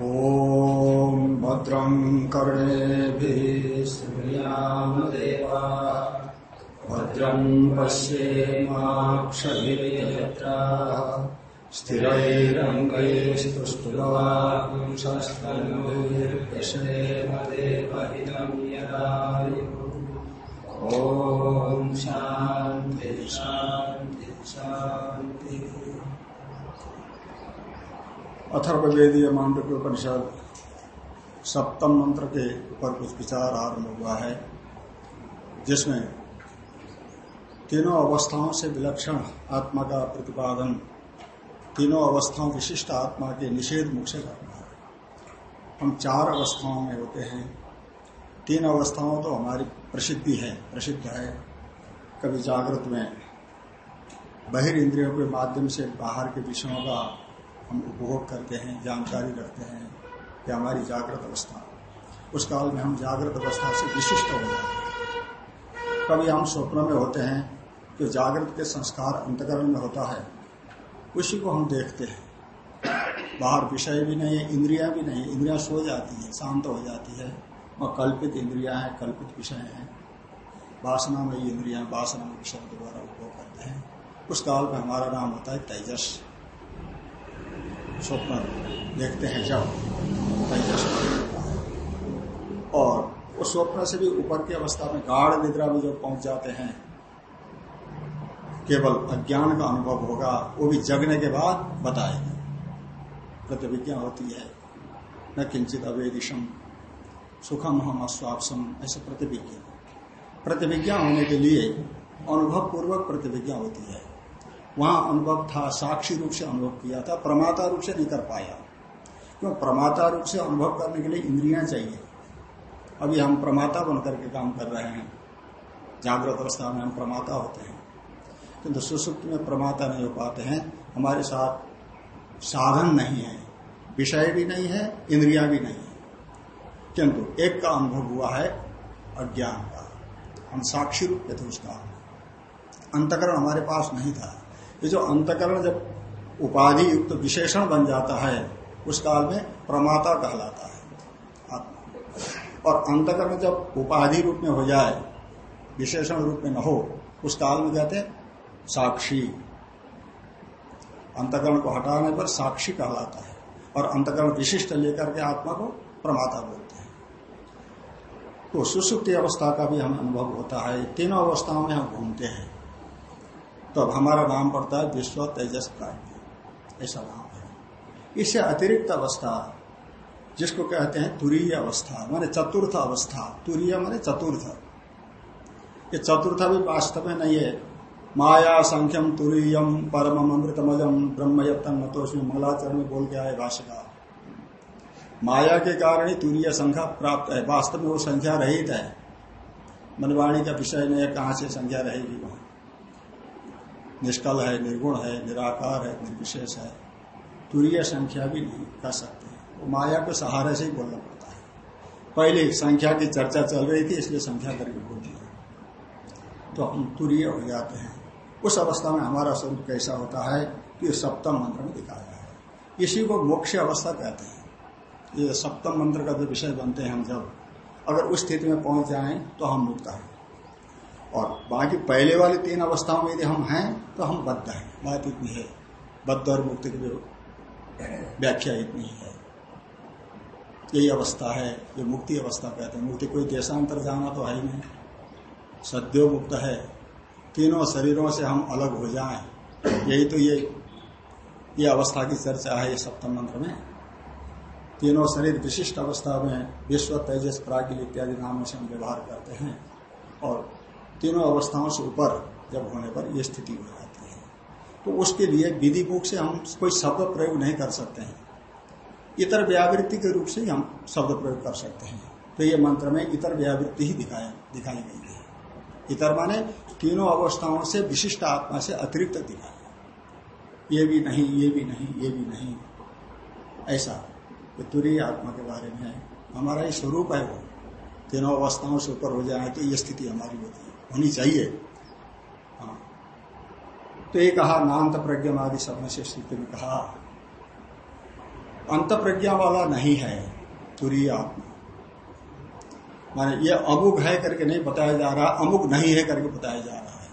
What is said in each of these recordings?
ॐ भद्रं कर्णेभिः श्रृणुयामदेवा भद्रं पश्येमाक्षभिर्यत्रा। स्थिरैरङ्गैस्तुष्टुवांशस्तन्भिर्दशेमदेवहितं यदायुः। ॐ शान्ति शान्ति शान्तिः। अथर्ववेदीय मांडव्य उपनिषद सप्तम मंत्र के ऊपर कुछ विचार आरंभ हुआ है, जिसमें तीनों अवस्थाओं से विलक्षण आत्मा का प्रतिपादन, तीनों अवस्थाओं विशिष्ट आत्मा के निषेध मुख से करना है। हम चार अवस्थाओं में होते हैं। तीन अवस्थाओं तो हमारी प्रसिद्धि है, प्रसिद्ध है। कभी जागृत में बहिर इंद्रियों के माध्यम से बाहर के विषयों का हम उपभोग करते हैं, जानकारी रखते हैं कि हमारी जागृत अवस्था। उस काल में हम जागृत अवस्था से विशिष्ट हो जाते हैं। कभी हम स्वप्न में होते हैं जो जागृत के संस्कार अंतकरण में होता है। उसी को हम देखते हैं। बाहर विषय भी नहीं है, इंद्रिया भी नहीं इंद्रिया सो जाती है, शांत हो जाती है। और कल्पित इंद्रिया है, कल्पित विषय है। वासना में इंद्रिया वासना में विषय द्वारा उपभोग करते हैं। उस काल में हमारा नाम होता है तेजस। स्वप्न देखते हैं जब और उस स्वप्न से भी ऊपर की अवस्था में गाढ़ निद्रा में जब पहुँच जाते हैं, केवल अज्ञान का अनुभव होगा, वो भी जगने के बाद बताएगा। प्रतिविज्ञा होती है, न किंचित अवेदिशम सुखम हम अस्वापसम ऐसे प्रतिविज्ञा। प्रतिविज्ञा होने के लिए अनुभव पूर्वक प्रतिविज्ञा होती है। वहाँ अनुभव था, साक्षी रूप से अनुभव किया था, प्रमाता रूप से नहीं कर पाया। क्यों? प्रमाता रूप से अनुभव करने के लिए इंद्रियाँ चाहिए। अभी हम प्रमाता बनकर के काम कर रहे हैं। जागृत अवस्था में हम प्रमाता होते हैं। किंतु सुसुप्त में प्रमाता नहीं हो पाते हैं। हमारे साथ साधन नहीं है। विषय भी नहीं है, इंद्रिया भी नहीं है। किंतु एक का अनुभव हुआ है अज्ञान का। हम साक्षी रूप में थे उसका। अंतकरण हमारे पास नहीं था। ये जो अंतकरण जब उपाधि युक्त तो विशेषण बन जाता है, उस काल में प्रमाता कहलाता है, आत्मा। और अंतकरण जब उपाधि रूप में हो जाए, विशेषण रूप में न हो, उस काल में कहते हैं साक्षी। अंतकरण को हटाने पर साक्षी कहलाता है, और अंतकरण विशिष्ट लेकर के आत्मा को प्रमाता बोलते हैं। तो सुसुप्ति अवस्था का भी हम अनुभव होता है, तीनों अवस्थाओं में हम घूमते हैं। तो अब हमारा नाम पड़ता है विश्व तेजस प्राप्ति ऐसा नाम है। इससे अतिरिक्त अवस्था, जिसको कहते हैं तुरीय अवस्था, माने चतुर्थ अवस्था। तुरीय माने चतुर्थ। ये चतुर्थ भी वास्तव में नहीं है। माया संख्यम तुरीयम परम अमृतमजम ब्रह्म यत्न मतोषमी मंगलाचरण में बोल गया है भाषिका माया के कारण ही तुरीय संख्या प्राप्त है। वास्तव में वो संख्या रहित है। मनवाणी का विषय नहीं है कहाँ से संख्या रहेगी वहाँ? निष्कल है, निर्गुण है, निराकार है, निर्विशेष है। तुरीय संख्या भी नहीं कह सकते वो माया के सहारे से ही बोलना पड़ता है। पहले संख्या की चर्चा चल रही थी, इसलिए संख्या करके बोल दिया। तो हम तुरीय हो जाते हैं। उस अवस्था में हमारा स्वरूप कैसा होता है ये सप्तम मंत्र में दिखाया है। इसी को मोक्ष अवस्था कहते हैं। ये सप्तम मंत्र का जो विषय बनते हैं हम जब, अगर उस स्थिति में पहुँच जाएँ तो हम मुक्त हैं। और बाकी पहले वाली तीन अवस्थाओं में यदि हम हैं तो हम बद्ध हैं। बात इतनी है। बद्ध और मुक्ति की व्याख्या इतनी है। यही अवस्था है ये मुक्ति अवस्था कहते हैं। मुक्ति कोई देशांतर जाना तो है ही नहीं। सद्यो मुक्त है। तीनों शरीरों से हम अलग हो जाएँ। यही तो ये ये अवस्था की चर्चा है ये सप्तम मंत्र में। तीनों शरीर विशिष्ट अवस्था में विश्व तेजस, प्रागिल इत्यादि नामों से हम व्यवहार करते हैं। और तीनों अवस्थाओं से ऊपर जब होने पर यह स्थिति हो जाती है। तो उसके लिए विधि मुख से हम कोई शब्द प्रयोग नहीं कर सकते हैं। इतर व्यावृत्ति के रूप से हम शब्द प्रयोग कर सकते हैं। तो ये मंत्र में इतर व्यावृत्ति ही दिखाया, दिखाई गई है। इतर माने तीनों अवस्थाओं से विशिष्ट आत्मा से अतिरिक्त दिखाया। ये भी नहीं, ये भी नहीं, ये भी नहीं। ऐसा तुरी आत्मा के बारे में हमारा ही स्वरूप है वो। तीनों अवस्थाओं से ऊपर हो जाए तो ये स्थिति हमारी होती है। होनी चाहिए। हाँ। तो ये कहा नान्त प्रज्ञा आदि शब्द से स्थिति में कहा अंत प्रज्ञा वाला नहीं है तुरीय आत्मा। माने ये अमुक है करके नहीं बताया जा रहा, अमुक नहीं है करके बताया जा रहा है।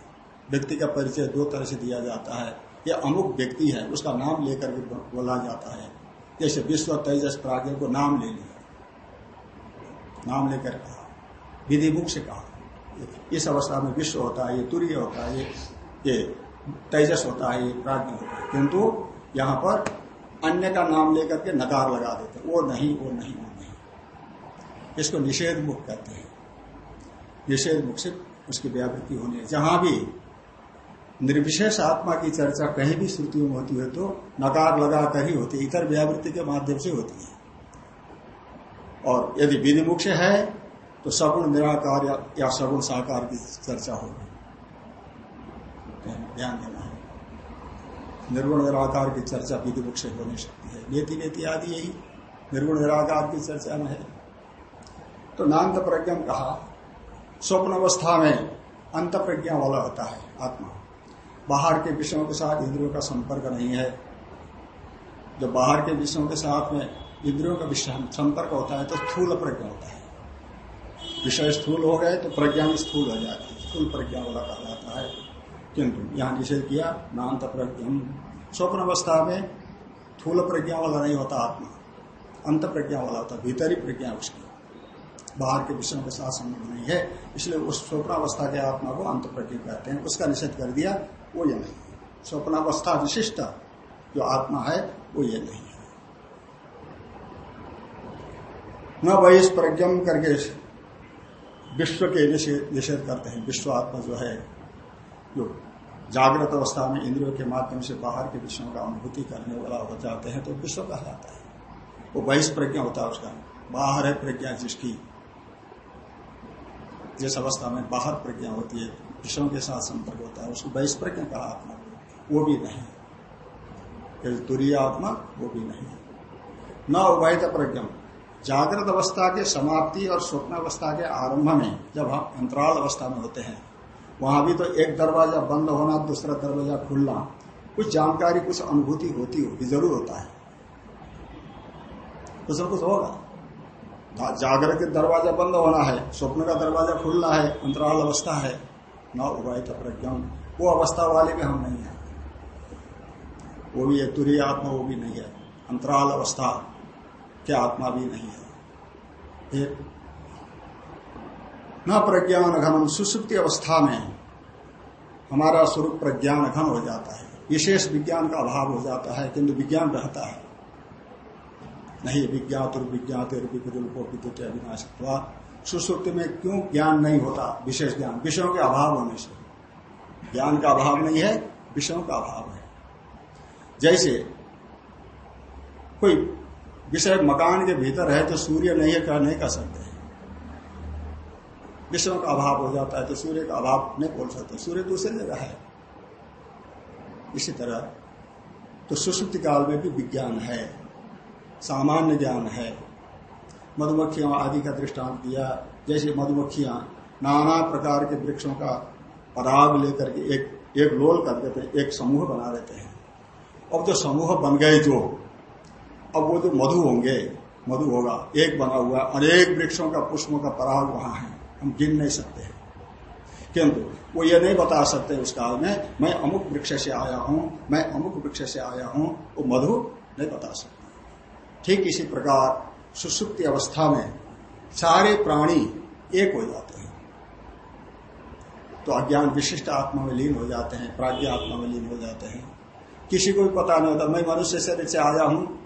व्यक्ति का परिचय दो तरह से दिया जाता है। ये अमुक व्यक्ति है, उसका नाम लेकर के बोला जाता है। जैसे विश्व तेजस प्राज्ञ को नाम ले लिया। नाम लेकर कहा विधि मुख से कहा। इस अवस्था में विश्व होता है, ये तुरीय होता है, ये तेजस होता है, ये प्राज्ञ होता। है किंतु यहाँ पर अन्य का नाम लेकर के नकार लगा देते वो नहीं वो नहीं वो नहीं। इसको निषेध मुख कहते हैं। निषेध मुख से उसकी व्यावृत्ति होनी है। जहाँ भी निर्विशेष आत्मा की चर्चा कहीं भी श्रुतियों में होती है तो नकार लगा कर ही होती है। इतर व्यावृत्ति के माध्यम से होती है। और यदि विधिमुख से है तो सगुण निराकार या, सगुण साकार की चर्चा होगी ध्यान देना है। निर्गुण निराकार की चर्चा विधिमुख से हो नहीं सकती है। नेति नेति आदि यही निर्गुण निराकार की चर्चा में है। तो नान्त प्रज्ञा कहा स्वप्न अवस्था में अंत प्रज्ञा वाला होता है आत्मा। बाहर के विषयों के साथ इंद्रियों का संपर्क नहीं है। जब बाहर के विषयों के साथ में इंद्रियों का संपर्क होता है तो स्थूल प्रज्ञा होता है। विषय स्थूल हो गए तो प्रज्ञा भी स्थूल हो जाती है। स्थूल प्रज्ञा वाला कहा जाता है। किंतु यहाँ निषेध किया नान्त प्रज्ञा स्वप्न अवस्था में थूल प्रज्ञा वाला नहीं होता आत्मा। अंत प्रज्ञा वाला होता, भीतरी प्रज्ञा उसकी। बाहर के विषयों के साथ संबंध नहीं है, इसलिए उस स्वप्नावस्था के आत्मा को अंत प्रज्ञा कहते हैं। उसका निषेध कर दिया, वो ये नहीं है। स्वप्नावस्था विशिष्ट जो आत्मा है, वो ये नहीं है। न बहिष प्रज्ञम करके विश्व के निषेध करते हैं। विश्व आत्मा जो है, जो जागृत अवस्था में इंद्रियों के माध्यम से बाहर के विषयों का अनुभूति करने वाला हो जाते हैं तो विश्व कहा जाता है। वो बहिष प्रज्ञा होता है उसका। बाहर है प्रज्ञा जिसकी, जिस अवस्था में बाहर प्रज्ञा होती है, विषयों के साथ संपर्क होता है, उसको बहिष प्रज्ञा कहा आत्मा वो भी नहीं तुरीय आत्मा, वो भी नहीं न उभयत प्रज्ञा। जागृत अवस्था के समाप्ति और स्वप्न अवस्था के आरंभ में जब हम अंतराल अवस्था में होते हैं, वहाँ भी तो एक दरवाज़ा बंद होना, दूसरा दरवाज़ा खुलना, कुछ जानकारी, कुछ अनुभूति होती होगी ज़रूर होता है। कुछ न कुछ होगा। जागृत के दरवाज़ा बंद होना है, स्वप्न का दरवाज़ा खुलना है, अंतराल अवस्था है, न उभय प्रज्ञा वो अवस्था वाले में हम नहीं है। वो भी है तुरी आत्मा, वो भी नहीं है। अंतराल अवस्था क्या आत्मा भी नहीं है। एक न प्रज्ञान घनम सुसुप्ति अवस्था में हमारा स्वरूप प्रज्ञान घन हो जाता है। विशेष विज्ञान का अभाव हो जाता है, किंतु विज्ञान रहता है। नहीं विज्ञात और विज्ञात अविनाश सुसुप्ति में क्यों ज्ञान नहीं होता? विशेष ज्ञान। विषयों के अभाव होने से। ज्ञान का अभाव नहीं है, विषयों का अभाव है। जैसे कोई विषय मकान के भीतर है तो सूर्य नहीं है, कह नहीं कर सकते। विषयों का अभाव हो जाता है तो सूर्य का अभाव नहीं बोल सकते। सूर्य दूसरी जगह है। इसी तरह तो सुसुप्ति काल में भी विज्ञान है, सामान्य ज्ञान है। मधुमक्खियों आदि का दृष्टांत दिया, जैसे मधुमक्खियाँ नाना प्रकार के वृक्षों का पराग लेकर के एक एक लोल कर देते हैं, एक समूह बना देते हैं। अब जो समूह बन गए जो अब वो जो मधु होंगे, मधु होगा, एक बना हुआ, अनेक वृक्षों का, पुष्पों का पराग वहाँ है, हम गिन नहीं सकते हैं। किंतु वो ये नहीं बता सकते उस काल में, मैं अमुक वृक्ष से आया हूँ, मैं अमुक वृक्ष से आया हूँ, वो मधु नहीं बता सकते। ठीक इसी प्रकार सुसुप्ति अवस्था में सारे प्राणी एक हो जाते हैं। तो अज्ञान विशिष्ट आत्मा में लीन हो जाते हैं, प्राज्ञ आत्मा में लीन हो जाते हैं। किसी को भी पता नहीं होता, मैं मनुष्य शरीर से आया हूँ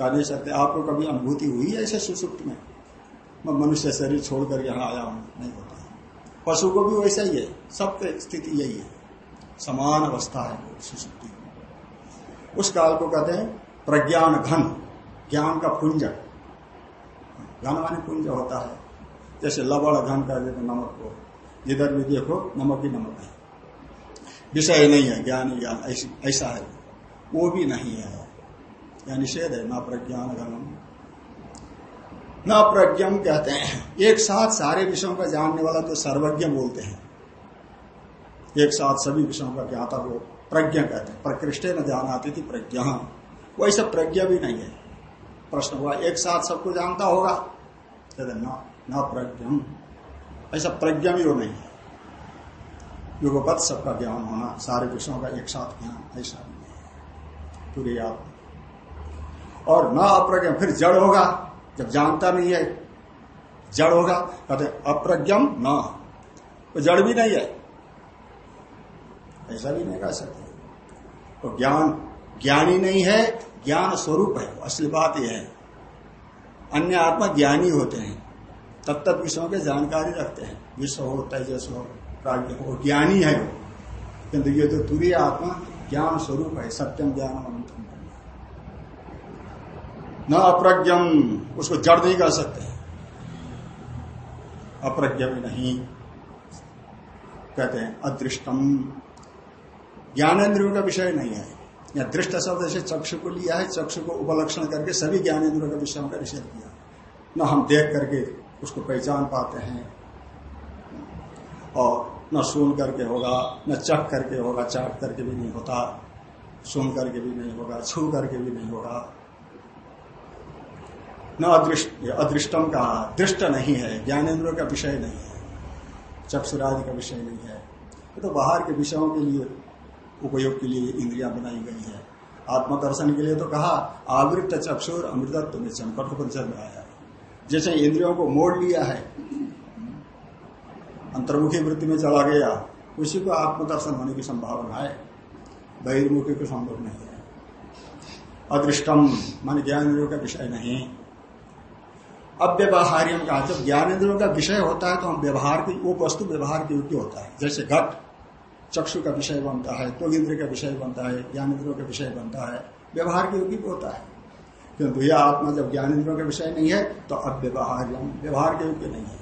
कह नहीं सकते आपको कभी अनुभूति हुई है ऐसे सुसुप्त में? मैं मनुष्य शरीर छोड़कर यहाँ आया हूँ, नहीं होता। पशु को भी वैसा ही है सबके स्थिति यही है। समान अवस्था है वो सुसुप्ति। उस काल को कहते हैं प्रज्ञान घन, ज्ञान का पुंज घन माने पुंज होता है। जैसे लवण घन कर देते नमक को। जिधर भी देखो, नमक ही नमक है। विषय नहीं है, ज्ञान ज्ञान ऐसा है। वो भी नहीं है। या निषेध है, न प्रज्ञान घनम न प्रज्ञम कहते हैं। एक साथ सारे विषयों का जानने वाला तो सर्वज्ञ बोलते हैं। एक साथ सभी विषयों का ज्ञाता वो प्रज्ञा कहते हैं। प्रकृष्ट न जानाती थी प्रज्ञा वैसा प्रज्ञा भी नहीं है। प्रश्न हुआ, एक साथ सबको जानता होगा? कहते न न प्रज्ञम। ऐसा प्रज्ञा भी वो नहीं है। युगपत सबका ज्ञान होना, सारे विषयों का एक साथ ज्ञान, ऐसा नहीं है। पूरी आत्मा और न अप्रज्ञम, फिर जड़ होगा। जब जानता नहीं है, जड़ होगा। कहते अप्रज्ञम न। तो जड़ भी नहीं है। ऐसा भी नहीं कह सकते। तो ज्ञान, ज्ञानी नहीं है, ज्ञान स्वरूप है असली बात यह है। अन्य आत्मा ज्ञानी होते हैं। तब तक विषयों के जानकारी रखते हैं। विश्व हो तेजस हो, प्राज्ञ हो, ज्ञानी है। वो किंतु ये तो तुरी आत्मा ज्ञान स्वरूप है, सत्यम ज्ञान न अप्रज्ञम, उसको जड़ नहीं कर सकते। अप्रज्ञ भी नहीं। कहते हैं, अदृष्टम। ज्ञानेन्द्रियों का विषय नहीं है। या दृष्ट शब्द से चक्षु को लिया है, चक्षु को उपलक्षण करके सभी ज्ञानेन्द्रियों का विषयों का निषेध किया। न हम देख करके उसको पहचान पाते हैं, और न सुन करके होगा, न चख करके होगा, चाट करके भी नहीं होता, सुन करके भी नहीं होगा, छू करके भी नहीं होगा। न अदृष्ट अदृष्टम कहा दृष्ट नहीं है ज्ञानेन्द्रियों का विषय नहीं है, चक्षुरादि का विषय नहीं है। तो बाहर के विषयों के लिए, उपयोग के लिए इंद्रियाँ बनाई गई है। आत्मदर्शन के लिए तो कहा आवृत चक्षुर अमृतत्व में चमकट पर चल रहा है। जैसे इंद्रियों को मोड़ लिया है, अंतर्मुखी वृत्ति में चला गया, उसी को आत्मदर्शन होने की संभावना है। बहिर्मुखी को संभव नहीं है। अदृष्टम, मान ज्ञान का विषय नहीं। अव्यवहार्य कहा, जब ज्ञान इंद्रियों का विषय होता है तो हम व्यवहार की, वो वस्तु व्यवहार के योग्य होता है। जैसे घट, चक्षु का विषय बनता है तो इंद्र का विषय बनता है ज्ञान इंद्रियों का विषय बनता है, व्यवहार के योग्य होता है। किंतु यह आत्मा जब ज्ञान इंद्रियों का विषय नहीं है तो अव्यवहार्य व्यवहार के योग्य नहीं है।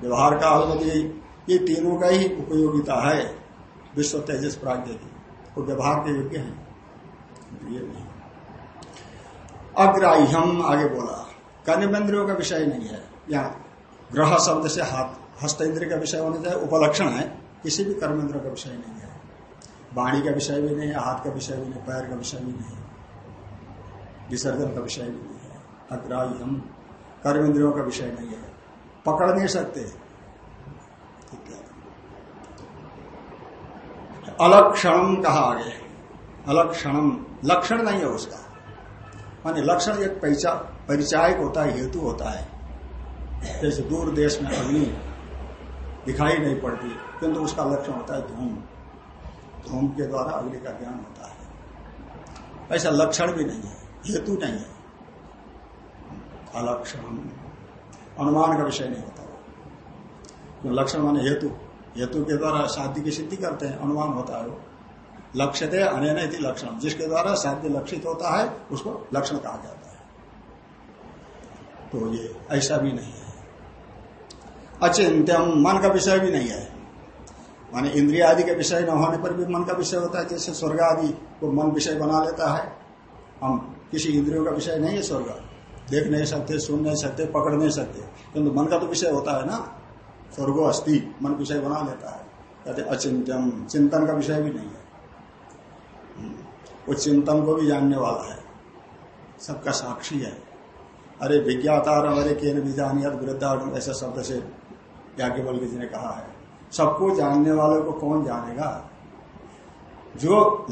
व्यवहार का अनुमति ये तीनों का ही उपयोगिता है, विश्व तेजस प्राग्ञ की। वो व्यवहार के योग्य है। ये नहीं अग्राह्यम, आगे बोला। कर्मेंद्रियों का विषय नहीं है। यहाँ ग्रह शब्द से हाथ हस्त इंद्र का विषय होने चाहिए उपलक्षण है, किसी भी कर्मेंद्र का विषय नहीं है। वाणी का विषय भी नहीं है, हाथ का विषय भी नहीं, पैर का विषय भी नहीं विसर्जन का विषय भी नहीं है। अग्राह्य कर्म इंद्रियों का विषय नहीं है। पकड़ नहीं सकते। अलक्षणम कहा आगे। अलक्षणम, लक्षण नहीं है उसका। मानी लक्षण एक परिचायक होता है, हेतु होता है। जैसे दूर देश में अग्नि दिखाई नहीं पड़ती, किंतु उसका लक्षण होता है धूम। धूम के द्वारा अग्नि का ज्ञान होता है। ऐसा लक्षण भी नहीं है, हेतु नहीं है। अलक्षण, अनुमान का विषय नहीं होता। वो लक्षण माने हेतु। हेतु के द्वारा शादी की सिद्धि करते हैं, अनुमान होता है वो। लक्ष्य थे अनैन लक्षण। जिसके द्वारा साध्य लक्षित होता है, उसको लक्षण कहा जाता है। तो ये ऐसा भी नहीं है। अचिंत्यम मन का विषय भी नहीं है। माने इंद्रिय आदि के विषय न होने पर भी मन का विषय होता है। जैसे स्वर्ग आदि को मन विषय बना लेता है। हम किसी इंद्रियों का विषय नहीं है स्वर्ग। देख नहीं सकते, सुन नहीं सकते, पकड़ नहीं सकते। किंतु मन का तो विषय होता है ना। स्वर्गो अस्थि मन विषय बना लेता है। कहते अचिंत्यम चिंतन का विषय भी नहीं है। वो चिंतन को भी जानने वाला है। सबका साक्षी है। अरे विज्ञातार अरे के बीजानियत वृद्धा ऐसे शब्द से याज्ञवल्क जी ने कहा है। सबको जानने वाले को कौन जानेगा? जो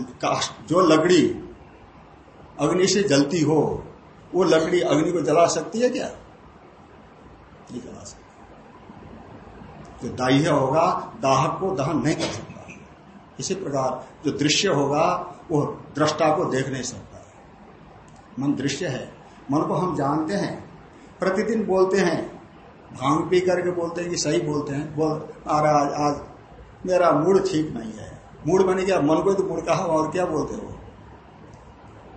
जो लकड़ी अग्नि से जलती हो, वो लकड़ी अग्नि को जला सकती है क्या? नहीं जला सकती। जो दाह्य होगा, दाहक को दहन नहीं कर सकता। इसी प्रकार जो दृश्य होगा, वो दृष्टा को देख नहीं सकता। मन दृश्य है। मन को हम जानते हैं, प्रतिदिन बोलते हैं, भाँग पी करके बोलते हैं कि सही बोलते हैं, बोल, महाराज, आज मेरा मूड ठीक नहीं है। मूड बने क्या मन को तो मूड कहा, और क्या बोलते हो?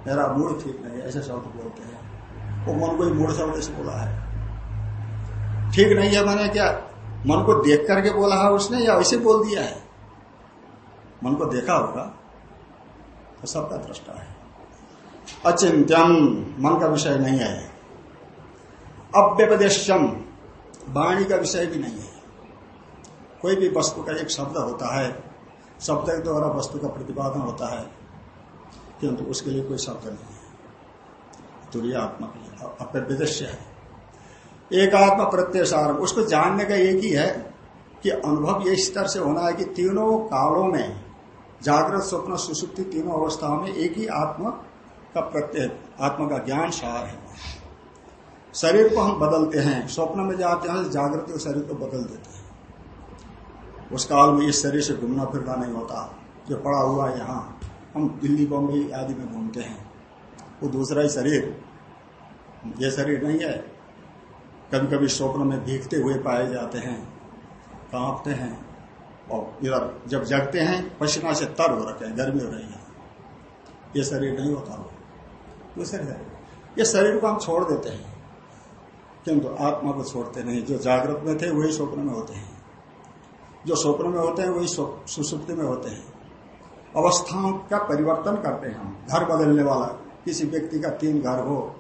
मेरा मूड ठीक नहीं है, ऐसे शब्द बोलते हैं। वो मन को ही मूड शब्द से बोला है। ठीक नहीं है मैंने क्या? मन को देख करके बोला है उसने, या वैसे बोल दिया है? मन को देखा होगा तो सबका दृष्टा है। अचिंत्यम मन का विषय नहीं है। अव्यपदेशम वाणी का विषय भी नहीं है। कोई भी वस्तु का एक शब्द होता है, शब्द के द्वारा वस्तु का प्रतिपादन होता है, किंतु उसके लिए कोई शब्द नहीं है। तुरियात्मक अप्रविदस्य है। एक आत्मा प्रत्यय उसको जानने का एक ही है कि अनुभव ये स्तर से होना है कि तीनों कालों में, जागृत, स्वप्न, सुसुप्ति तीनों अवस्थाओं में एक ही आत्मा का प्रत्यय आत्मा का ज्ञान सार है। शरीर को हम बदलते हैं, स्वप्न में जाते हैं, जागृत शरीर को बदल देते हैं। उस काल में इस शरीर से घूमना फिरना नहीं होता। जो पड़ा हुआ यहाँ, हम दिल्ली बम्बई आदि में घूमते हैं। वो दूसरा ही शरीर। ये शरीर नहीं है। कभी कभी स्वप्न में भीगते हुए पाए जाते हैं, कांपते हैं और इधर जब जगते हैं, पसीना से तर हो रखे हैं, गर्मी हो रही है। ये शरीर नहीं होता। वो दूसरे शरीर ये शरीर को हम छोड़ देते हैं। किंतु आत्मा को छोड़ते नहीं। जो जागृत में थे, वही स्वप्न में होते हैं। जो स्वप्न में होते हैं, वही सुसुप्ति में होते हैं। अवस्थाओं का परिवर्तन करते हैं हम। घर बदलने वाला, किसी व्यक्ति का तीन घर हो,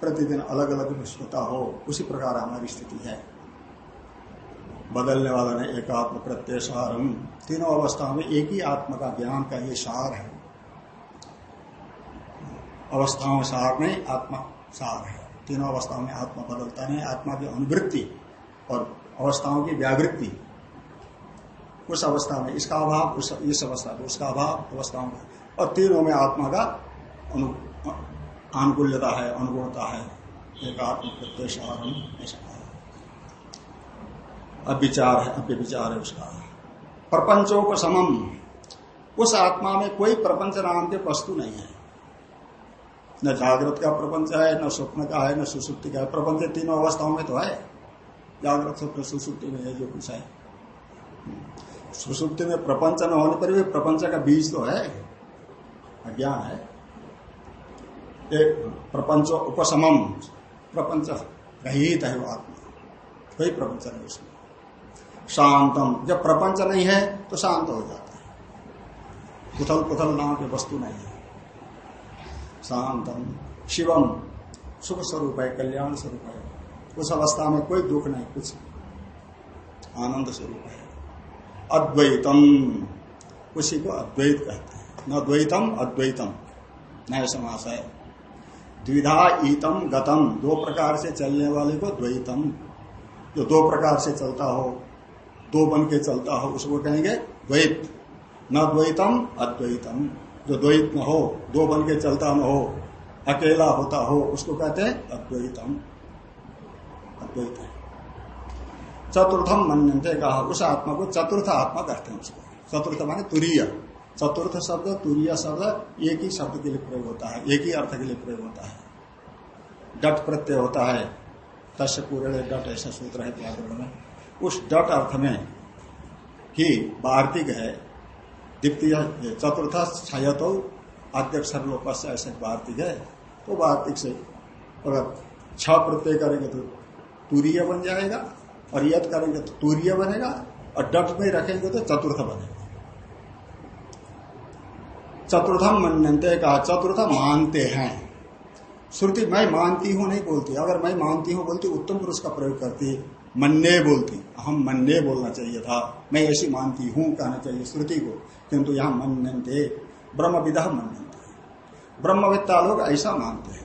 प्रतिदिन अलग अलग सोता हो, उसी प्रकार हमारी स्थिति है। बदलने वाला ने एक आत्म प्रत्यय सारम तीनों अवस्थाओं में एक ही आत्मा का ज्ञान का ये सार है। अवस्थाओं सार में आत्मा सार है। तीनों अवस्थाओं में आत्मा बदलता नहीं आत्मा की अनुवृत्ति और अवस्थाओं की व्यावृत्ति। उस अवस्था में इसका अभाव, उस, इस अवस्था में उसका अभाव अवस्थाओं का और तीनों में आत्मा का अनुकूल्यता है, अनुगुणता है। एक आत्म प्रत्यक्ष ऐसा अविचार है अव्यविचार है उसका। प्रपंचों को समम। उस आत्मा में कोई प्रपंच नाम के वस्तु नहीं है। न जागृत का प्रपंच है, न स्वप्न का है, न सुसुप्ति का है। प्रपंच तीनों अवस्थाओं में तो है। जागृत, स्वप्न, सुसुप्ति में है, जो कुछ है। सुसुप्ति में प्रपंच न होने पर भी प्रपंच का बीज तो है। अज्ञान है। प्रपंच उपशमम। प्रपंच रहित है वो आत्मा। कोई प्रपंच नहीं उसमें। शांतम। जब प्रपंच नहीं है तो शांत हो जाता है। कुथल कुथल नाम की वस्तु नहीं है। शांतम, शिवम सुख स्वरूप है कल्याण स्वरूप है उस अवस्था में कोई दुख नहीं, कुछ आनंद स्वरूप है। अद्वैतम, उसी को अद्वैत कहते हैं। न द्वैतम, अद्वैतम। नया समास है। द्विधा ईतम, गतम। दो प्रकार से चलने वाले को द्वैतम। जो दो प्रकार से चलता हो, दो बन के चलता हो, उसको कहेंगे द्वैत। न द्वैतम, अद्वैतम। जो द्वैत न हो, दो बन के चलता न हो, अकेला होता हो, उसको कहते हैं अद्वैतम। अद्वैत चतुर्थम मनते कहा, उस आत्मा को चतुर्थ आत्मा कहते हैं उसको। चतुर्थ माने तुरीय। चतुर्थ शब्द, तुरीय शब्द एक ही शब्द के लिए प्रयोग होता है, एक ही अर्थ के लिए प्रयोग होता है। डट प्रत्यय होता है। तस्य पूर्ण डट, ऐसा सूत्र है व्याकरण में। उस डट अर्थ में ही वार्तिक है द्वितीय चतुर्थ छायतो अध्यक्षर लोक से ऐसे वार्तिक है तो वार्तिक से अगर छ प्रत्यय करेंगे तो तूरीय बन जाएगा, और यद करेंगे तो तूरीय बनेगा, और डट में रखेंगे तो चतुर्थ बनेगा। चतुर्थम मनते कहा, चतुर्थ मानते हैं। श्रुति, मैं मानती हूँ नहीं बोलती, अगर मैं मानती हूँ बोलती, उत्तम पुरुष का प्रयोग करती। मन्ने बोलती। हम मन्ने बोलना चाहिए था। मैं ऐसी मानती हूँ कहना चाहिए श्रुति को। किंतु यहाँ मनते ब्रह्म विधा मनते ब्रह्मविद्ता लोग ऐसा मानते हैं।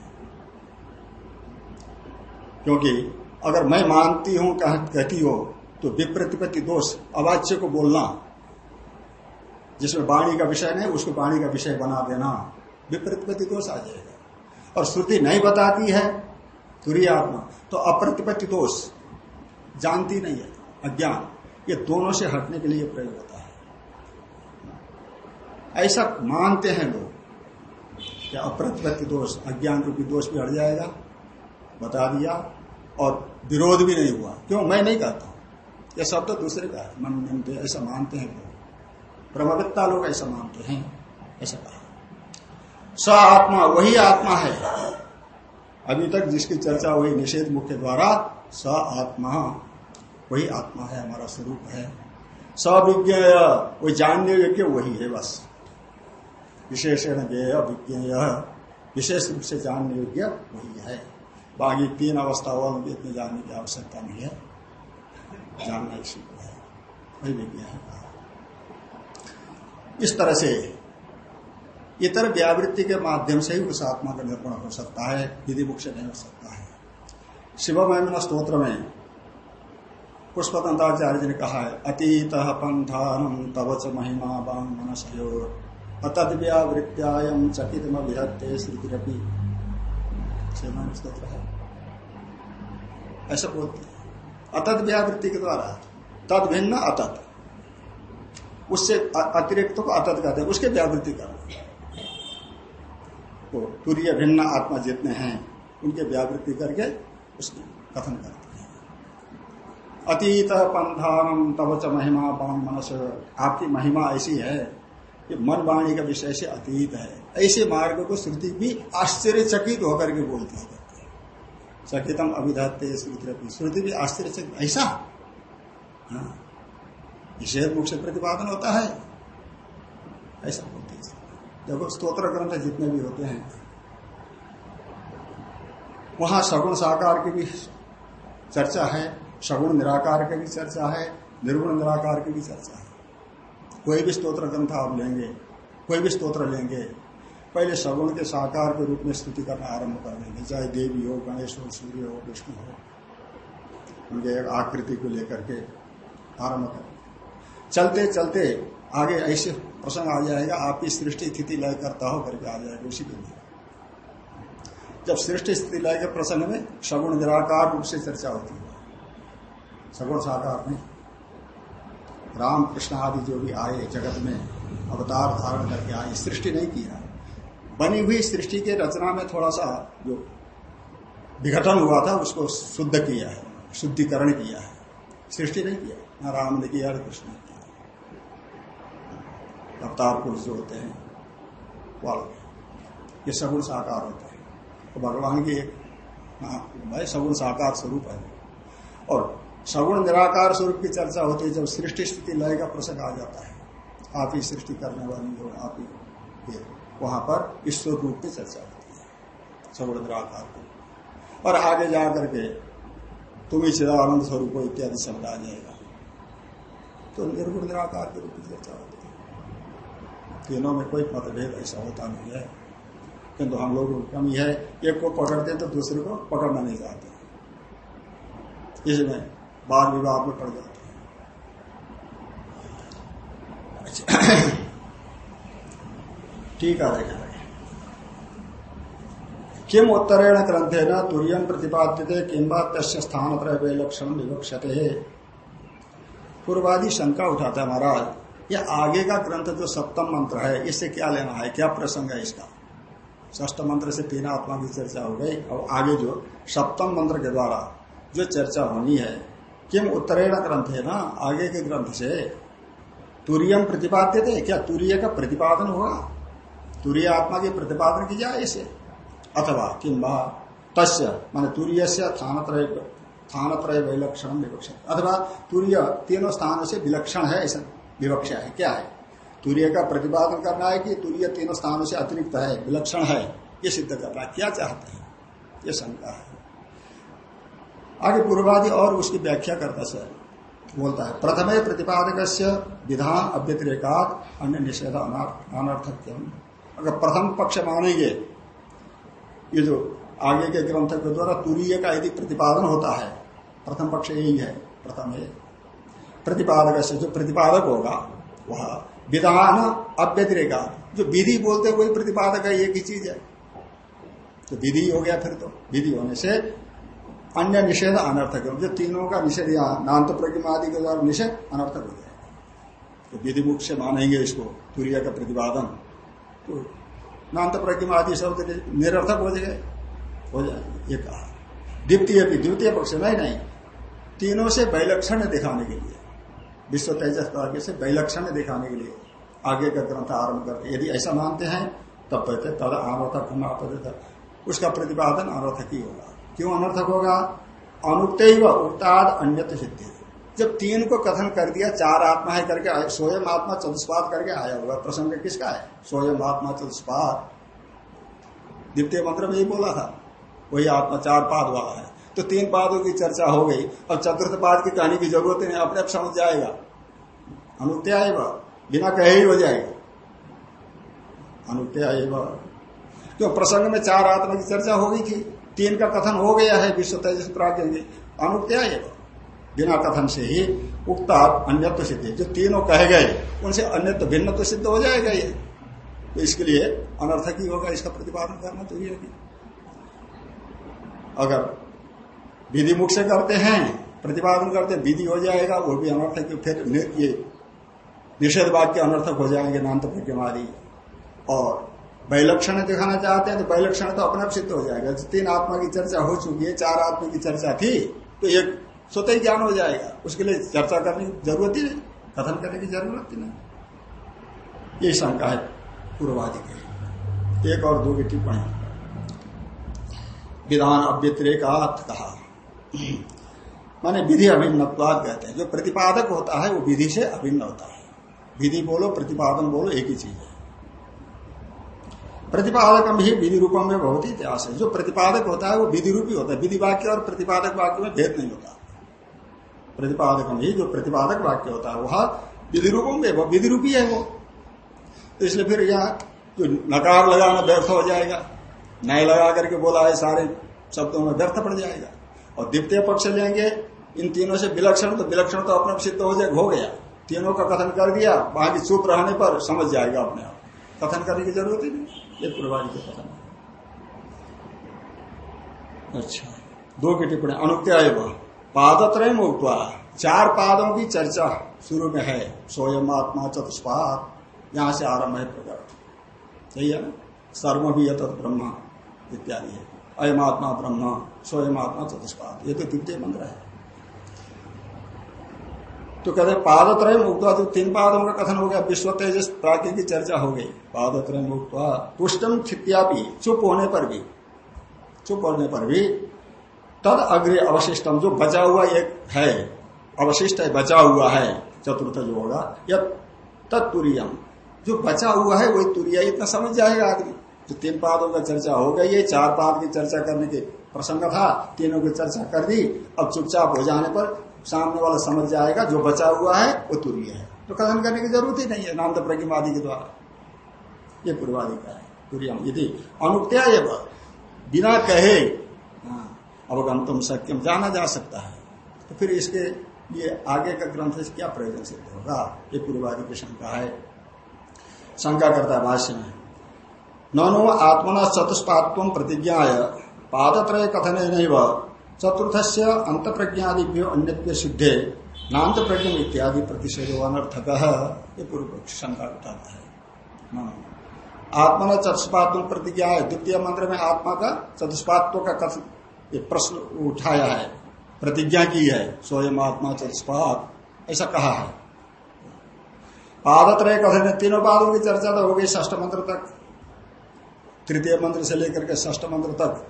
क्योंकि अगर मैं मानती हूँ कह, कहती हो तो विप्रतिपत्ति दोष अवाच्य को बोलना जिसमें वाणी का विषय नहीं उसको वाणी का विषय बना देना विप्रतिपत्ति दोष आ जाएगा। और श्रुति नहीं बताती है तुरी आत्मा तो अप्रतिपत्ति दोष जानती नहीं है। अज्ञान, ये दोनों से हटने के लिए प्रयोग होता है। ऐसा मानते हैं लोग कि अप्रतिपत्ति दोष, अज्ञान रूपी दोष भी हट जाएगा, बता दिया, और विरोध भी नहीं हुआ। क्यों? मैं नहीं कहता यह शब्द तो दूसरे का है। मन मानते ऐसा मानते हैं लोग। प्रभावितता लोग ऐसा मानते हैं, ऐसा कहा। स आत्मा, वही आत्मा है। अभी तक जिसकी चर्चा हुई निषेध मुख्य द्वारा स आत्मा, वही आत्मा है, हमारा स्वरूप है। सविज्ञ वही जानने योग्य वही है बस। विशेषण ज्ञेय विज्ञेय विशेष रूप से जानने योग्य वही है। बाकी तीन अवस्था वालों की इतनी जानने की आवश्यकता नहीं है। जानना इसी को है। वही विज्ञ है। इस तरह से इतर व्यावृत्ति के माध्यम से ही उस आत्मा का निर्माण हो सकता है। विधि मुख्य नहीं हो सकता। है शिव महिमना स्त्रोत्र में पुष्पतंत्राचार्य जी ने कहा है अतीत पंथानम तवच महिमा बांग मनसयोर अतद व्यावृत्यायम चकित विहत्ते श्रुतिरपी स्त्रोत्र है। ऐसा बोलते अतद व्यावृत्ति के द्वारा तद भिन्न अतत। उससे अतिरिक्त को अतत कहते हैं, उसके व्यावृत्ति करना तो तुरीय भिन्न आत्मा जितने हैं, उनके व्यावृत्ति करके उसकी कथन करते हैं। अतीत पंथान तब च महिमा बाण मनस। आपकी महिमा ऐसी है कि मन वाणी का विषय से अतीत है। ऐसे मार्ग को श्रुति भी आश्चर्यचकित होकर के बोलती है। चकितम अभिधाते श्रुति श्रुति भी आश्चर्यचकित। ऐसा? हाँ। निषेध मुख से प्रतिपादन होता है। ऐसा बोलते हैं। देखो स्त्रोत्र ग्रंथ जितने भी होते हैं वहाँ सगुण साकार की भी चर्चा है, सगुण निराकार की भी चर्चा है, निर्गुण निराकार की भी चर्चा है। कोई भी स्त्रोत्र ग्रंथ आप लेंगे, कोई भी स्त्रोत्र लेंगे, पहले सगुण के साकार के रूप में स्तुति करना आरंभ कर देंगे, चाहे देवी हो, गणेश हो सूर्य हो, विष्णु हो, उनके एक आकृति को लेकर के आरंभ कर चलते चलते आगे ऐसे प्रसंग आ जाएगा, आपकी सृष्टि स्थिति लय करता हो, करके आ जाएगा, उसी के लिए जब सृष्टि स्थिति लय के प्रसंग में सगुण निराकार रूप से चर्चा होती है। सगुण साकार में राम कृष्ण आदि जो भी आए जगत में, अवतार धारण करके आए, सृष्टि नहीं किया बनी हुई सृष्टि के रचना में थोड़ा सा जो विघटन हुआ था, उसको शुद्ध किया है, शुद्धिकरण किया है। सृष्टि नहीं किया। न राम ने किया, न कृष्ण ने किया। अवतार पुरुष जो होते हैं वाल ये सगुण साकार होते हैं। तो भगवान की एक भाई, सगुण साकार स्वरूप है। और सगुण निराकार स्वरूप की चर्चा होती है, जब सृष्टि स्थिति लय का प्रसंग आ जाता है। आप ही सृष्टि करने वाली जो आप ही वहाँ पर ईश्वर रूप की चर्चा होती है, सगुण निराकार को और आगे जा करके तुम ही चिदानंद स्वरूप इत्यादि शब्द आ जाएगा। तो निर्गुण निराकार के रूप की चर्चा होती है। तीनों में कोई मतभेद ऐसा होता नहीं है। किंतु हम लोगों लोग कमी है एक को पकड़ते तो दूसरे को पकड़ना नहीं चाहते। इसमें बाल विवाह में पड़ जाते हैं। ठीक है, देखा किम उत्तरेण ग्रंथे न तुरियम प्रतिपाद्यते किम्बा तस्य स्थान लक्षण विवक्षते। पूर्वादि शंका उठाता है महाराज, ये आगे का ग्रंथ जो सप्तम मंत्र है, इससे क्या लेना है, क्या प्रसंग है इसका? ष्ट मंत्र से तीन आत्मा की चर्चा हो गई और आगे जो सप्तम मंत्र के द्वारा जो चर्चा होनी है, किम उत्तरेण ग्रंथ है ना, आगे के ग्रंथ से, तुरियम प्रतिपाद्य थे, क्या तुरीय का प्रतिपादन होगा तुरीय आत्मा के प्रतिपादन की जाए इसे, अथवा किम्बा तस्य, मान तुरीय से स्थानत्रय विलक्षण विवक्षण, अथवा तुरीय तीनों स्थानों से विलक्षण है, ऐसा विवक्षा है, क्या है? तुरीय का प्रतिपादन करना है कि तुरीय तीनों स्थानों से अतिरिक्त है, विलक्षण है, ये सिद्ध करना क्या चाहते हैं? ये शंका है। आगे पूर्वादि और उसकी व्याख्या करता सर, बोलता है, प्रथम प्रतिपादक विधान अव्यतिरेकात अन्य निषेध अनर्थक अगर प्रथम पक्ष मानेंगे, ये जो आगे के ग्रंथ के द्वारा तुरीय का यदि प्रतिपादन होता है, प्रथम पक्ष यही है, प्रथम प्रतिपादक से जो प्रतिपादक होगा, वह विधान अव्यतिरेका। जो विधि बोलते हैं, वही प्रतिपादक है एक ही चीज़ है। तो विधि हो गया फिर तो। विधि होने से अन्य निषेध अनर्थक जो तीनों का निषेध यहाँ प्रतिमा आदि के द्वारा निषेध अनर्थक हो जाएगा। तो विधि मुख से मानेंगे इसको, तुरीय का प्रतिपादन। तो नान्त प्रतिमा आदि शब्द निरर्थक हो जाए हो जाए ये कहा। द्वितीय द्वितीय पक्ष नहीं नहीं। तीनों से वैलक्षण दिखाने के लिए। विश्व तेजस कार्य से वैलक्षण दिखाने के लिए आगे का ग्रंथ आरंभ करते यदि ऐसा मानते हैं, तब कहते तद अनर्थक उसका प्रतिपादन अनर्थक ही होगा। क्यों अनर्थक होगा? अनुक्त उक्ताद अन्य सिद्धि। जब तीन को कथन कर दिया, चार आत्मा है करके स्वयं आत्मा चतुष्पाद करके आया होगा। प्रसंग किसका है? स्वयं आत्मा चतुष्पाद। द्वितीय मंत्र में ही बोला था, वही आत्मा चार पाद वाला है। तो तीन पादों की चर्चा हो गई और चतुर्थ पाद की कहने की ज़रूरत नहीं, अपने आप समझ जाएगा। अनुत्याय बिना कहे ही हो जाएगा। अनुत्या एवं क्यों? प्रसंग में चार आत्मा की चर्चा हो गई थी तीन का कथन हो गया है, विश्व तेजस प्राग्ञ अनुत्या एवं बिना कथन से ही उक्त अन्यत्व सिद्ध जो तीनों कहे गए, उनसे अन्यत्व भिन्न तो सिद्ध हो जाएगा ये। तो इसके लिए अनर्थक ही होगा इसका प्रतिपादन करना तो ही अगर विधि मुख से करते हैं, प्रतिपादन करते विधि हो जाएगा, वो भी अनर्थक फिर ये निषेध वाक्य अनर्थक हो जाएँगे नान्त प्रज्ञमारी और वैलक्षण दिखाना चाहते हैं तो वैलक्षण तो अपने सिद्ध हो जाएगा। जो तीन आत्मा की चर्चा हो चुकी है, चार आत्मा की चर्चा थी तो एक स्वतः ज्ञान हो जाएगा। उसके लिए चर्चा करने की ज़रूरत ही नहीं, कथन करने की ज़रूरत ही नहीं। ये शंका है पूर्वादि के एक और दो की टिप्पणी। विधान अव्यतिरेकात कहा। माने विधि अभिन्न कहते हैं। जो प्रतिपादक होता है, वो विधि से अभिन्न होता है। विधि बोलो, प्रतिपादन बोलो, एक ही चीज़ है। प्रतिपादक भी विधि रूपम में बहुत ही इतिहास है। जो प्रतिपादक होता है, वो विधि रूपी होता है। विधि वाक्य और प्रतिपादक वाक्य में भेद नहीं होता। प्रतिपादक ही जो प्रतिपादक वाक्य होता है, वह विधि रूपम में वो विधि रूपी है वो। तो इसलिए फिर यहाँ जो नकार लगाना व्यर्थ हो जाएगा। नए लगा करके बोला है, सारे शब्दों में व्यर्थ पड़ जाएगा। और द्वितीय पक्ष लेंगे, इन तीनों से विलक्षण तो विलक्षण तो अपने सिद्ध हो जाए हो गया। तीनों का कथन कर दिया, बाकी चुप रहने पर समझ जाएगा अपने आप। कथन करने की ज़रूरत ही नहीं, ये पूर्वाजी के कथन अच्छा दो की टिप्पणी, अनुक्त्या पादत्रय मुक्वा चार पादों की चर्चा शुरू में है स्वयं आत्मा चतुष्पाद, यहाँ से आरंभ है प्रकरण। सही है सर्व भी यथ ब्रह्म इत्यादि है। अयमात्मा ब्रह्म स्वयं आत्मा चतुष्पाद, ये तो द्वितीय मंत्र है। तो कहते पादत्रय मुक्त तो तीन पादों का कथन हो गया विश्व तेजस प्राज्ञ की चर्चा हो गई। पादत्रय मुक्त पुष्टम भी चुप होने पर भी, चुप होने पर भी, तद अग्रे अवशिष्टम जो बचा हुआ एक है, अवशिष्ट है, बचा हुआ है, चतुर्थ जो होगा या तत्तुरियम जो बचा हुआ है, वही तुरिया इतना समझ जाएगा आदमी। जो तीन पादों का चर्चा हो गई है, चार पाद की चर्चा करने के प्रसंग था, तीनों की चर्चा कर दी, अब चुपचाप हो जाने पर सामने वाला समझ जाएगा जो बचा हुआ है वो तुरीय है। तो कथन करने की ज़रूरत ही नहीं है नाम तो प्रज्ञवादी के द्वारा। ये पूर्वादि का है तुरियम यदि अनुक्त्या ये बिना कहे हाँ, अवगम तुम सक्यम जाना जा सकता है। तो फिर इसके ये आगे का ग्रंथ से क्या प्रयोजन सिद्ध होगा? ये पूर्वादि की शंका है। शंका करता है भाष्य में। नो आत्मना चतुष्पात्व प्रतिज्ञा पादत्रय कथन नहीं चतुर्थ से अंत प्रज्ञादिभ्यो अन्य सिद्धे नान्त प्रज्ञ इत्यादि प्रतिषेध ये पूर्व पक्ष शंका उठाता है। हाँ। आत्मा न चतुष्पात्व प्रतिज्ञा है। द्वितीय मंत्र में आत्मा का चतुष्पात्व का कथन, ये प्रश्न उठाया है। प्रतिज्ञा की है, स्वयं आत्मा चतुष्पात, ऐसा कहा है। पादत्रय कथन तीनों पादों की चर्चा तो हो गई ष्ठ मंत्र तक। तृतीय मंत्र से लेकर के ष्ठ मंत्र तक।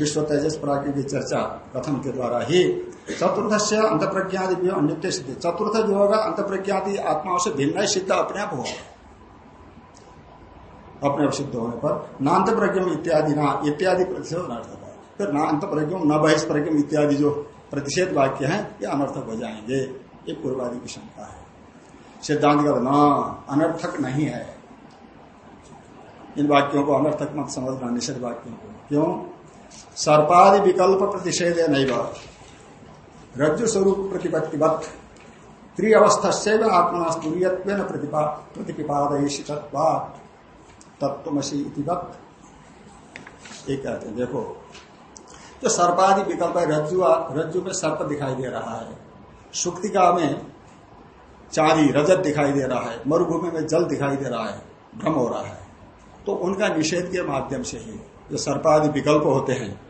विश्व तेजस प्राज्ञ की चर्चा कथन के द्वारा ही चतुर्थ से अंत प्रज्ञादि भी अन्य सिद्ध चतुर्थ जो होगा अंत प्रज्ञादि आत्माओं से भिन्न सिद्ध अपने आप होगा अपने आप सिद्ध होने पर नान्त प्रज्ञम इत्यादि, ना इत्यादि प्रतिषेध है। फिर नान्त प्रज्ञम न बहिष प्रज्ञम इत्यादि जो प्रतिषेध वाक्य है, ये अनर्थक हो जाएँगे। ये पूर्वादि की शंका है। सिद्धांत का न, अनर्थक नहीं है। इन वाक्यों को अनर्थक मत समझना, निषेध वाक्यों को। क्यों? सर्पादि विकल्प प्रतिषेध नहीं रज्जु स्वरूप प्रतिपत्तिवत त्रिअवस्था से आत्मा स्तूर्यत्व प्रतिपादयिषि तत्वसी ये कहते हैं, देखो, जो सर्पादि विकल्प है, रज्जु रज्जु में सर्प दिखाई दे रहा है। सुक्तिका में चांदी, रजत दिखाई दे रहा है। मरुभूमि में जल दिखाई दे रहा है। भ्रम हो रहा है। तो उनका निषेध के माध्यम से ही। जो सर्पादि विकल्प होते हैं।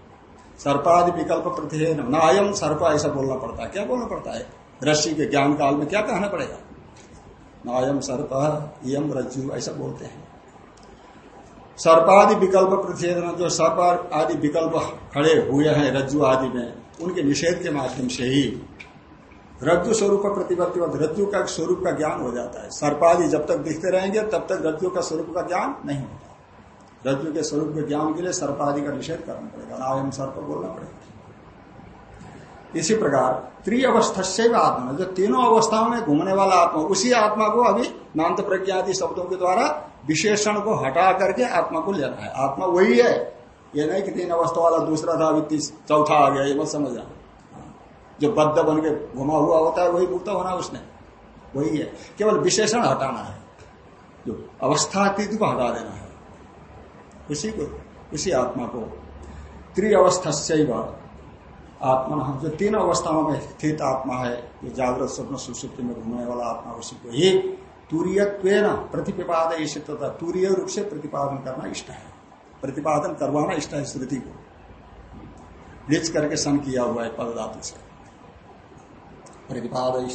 सर्पादि विकल्प प्रति नायम सर्प ऐसा बोलना पड़ता है। क्या बोलना पड़ता है? रस्सी के ज्ञान काल में क्या कहना पड़ेगा? नायम सर्प यम रज्जु ऐसा बोलते हैं। सर्पादि विकल्प प्रतिषेधन जो सर्प आदि विकल्प खड़े हुए हैं रज्जु आदि में, उनके निषेध के माध्यम से ही रज्जु स्वरूप प्रतिपत्ति रज्जु का स्वरूप का ज्ञान हो जाता है। सर्पादि जब तक दिखते रहेंगे, तब तक रज्जु का स्वरूप का ज्ञान नहीं होता। रज्जु के स्वरूप के ज्ञान के लिए सर्पादि का निषेध करना पड़ेगा। नायम सर्प बोलना पड़ेगा। इसी प्रकार त्रिअवस्था से आत्मा, जो तीनों अवस्थाओं में घूमने वाला आत्मा, उसी आत्मा को अभी नान्त प्रज्ञा आदि शब्दों के द्वारा विशेषण को हटा करके आत्मा को लेना है। आत्मा वही है। ये नहीं कि तीन अवस्था वाला, दूसरा था, अभी चौथा आ गया, ये मत समझना जो बद्ध बन के घुमा हुआ होता है, वही मुक्त होना उसने। वही है। केवल विशेषण हटाना है। जो अवस्था स्थिति को हटा देना है। उसी को, उसी आत्मा को। त्रिअवस्था आत्मा हम जो तीन अवस्थाओं में स्थित आत्मा है, ये जागृत स्वप्न, सुसुप्ति में घूमने वाला आत्मा, उसी को ही तूर्यत्व प्रतिपाद तथा तूर्य रूप से प्रतिपादन करना इष्ट है। प्रतिपादन करवाना इष्ट है स्मृति को। रिच करके सन किया हुआ है पद धातु से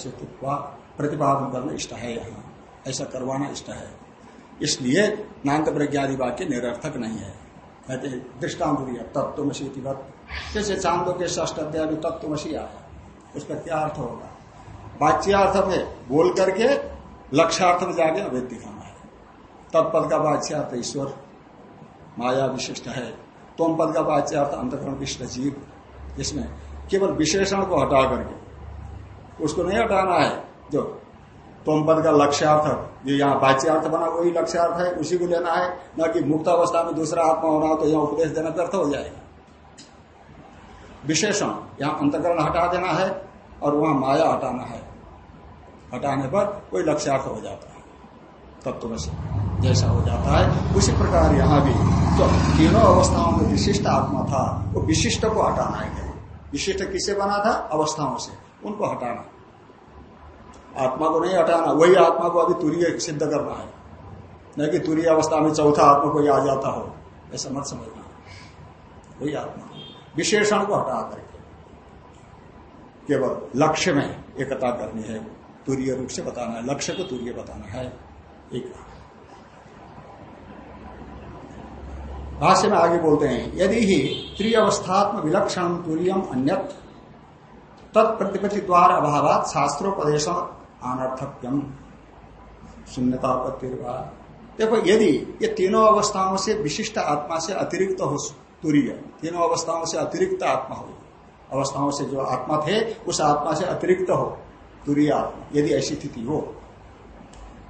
प्रतिपाद प्रतिपादन करना इष्ट है यहाँ। ऐसा करवाना इष्ट है। इसलिए नान्त प्रज्ञादि वाक्य निरर्थक नहीं है। कहते दृष्टांत दिया तत्वमसी जैसे चांदो के ष्ठ अध्याय में तत्वमसी आया। उसका क्या अर्थ होगा? वाच्यार्थ में बोल करके लक्ष्यार्थ में जाके अवैध दिखाना है तत्पद का बाच्यार्थ ईश्वर, माया विशिष्ट है। तोम पद का बाच्यार्थ अंतकरण विशिष्ट जीव। इसमें केवल विशेषण को हटा करके, उसको नहीं हटाना है, जो तोम पद का लक्ष्यार्थ जो यहाँ बाच्यार्थ बना, वही लक्ष्यार्थ है, उसी को लेना है। न कि मुक्त अवस्था में दूसरा आत्मा होना हो तो यहाँ उपदेश देना व्यर्थ हो जाएगा। विशेषण, यहाँ अंतकरण हटा देना है और वहाँ माया हटाना है। हटाने पर कोई लक्ष्यार्थ हो जाता है। तत्व से जैसा हो जाता है। उसी प्रकार यहाँ भी तो तीनों अवस्थाओं में विशिष्ट आत्मा था, वो विशिष्ट को हटाना है। विशिष्ट किसे बना था? अवस्थाओं से, उनको हटाना। आत्मा को नहीं हटाना, वही आत्मा को अभी तुरीय सिद्ध करना है। नहीं कि तुरीय अवस्था में चौथा आत्मा कोई आ जाता हो, ऐसा मत समझना। वही आत्मा। विशेषण को हटा करके। केवल लक्ष्य में एकता करनी है, तुरीय रूप से बताना है, लक्ष्य को तुरीय बताना है, एक। भाष्य में आगे बोलते हैं, यदि ही त्रिअवस्थात्म विलक्षण तुरीयम अन्यत, तत्प्रतिपत्ति द्वारा अभाव शास्त्रोपदेश अनर्थक्यम शून्यता देखो, यदि ये तीनों अवस्थाओं से विशिष्ट आत्मा से अतिरिक्त हो तुरीय तीनों अवस्थाओं से अतिरिक्त आत्मा हो, अवस्थाओं से जो आत्मा थे, उस आत्मा से अतिरिक्त हो तुरीय आत्मा, यदि ऐसी स्थिति हो,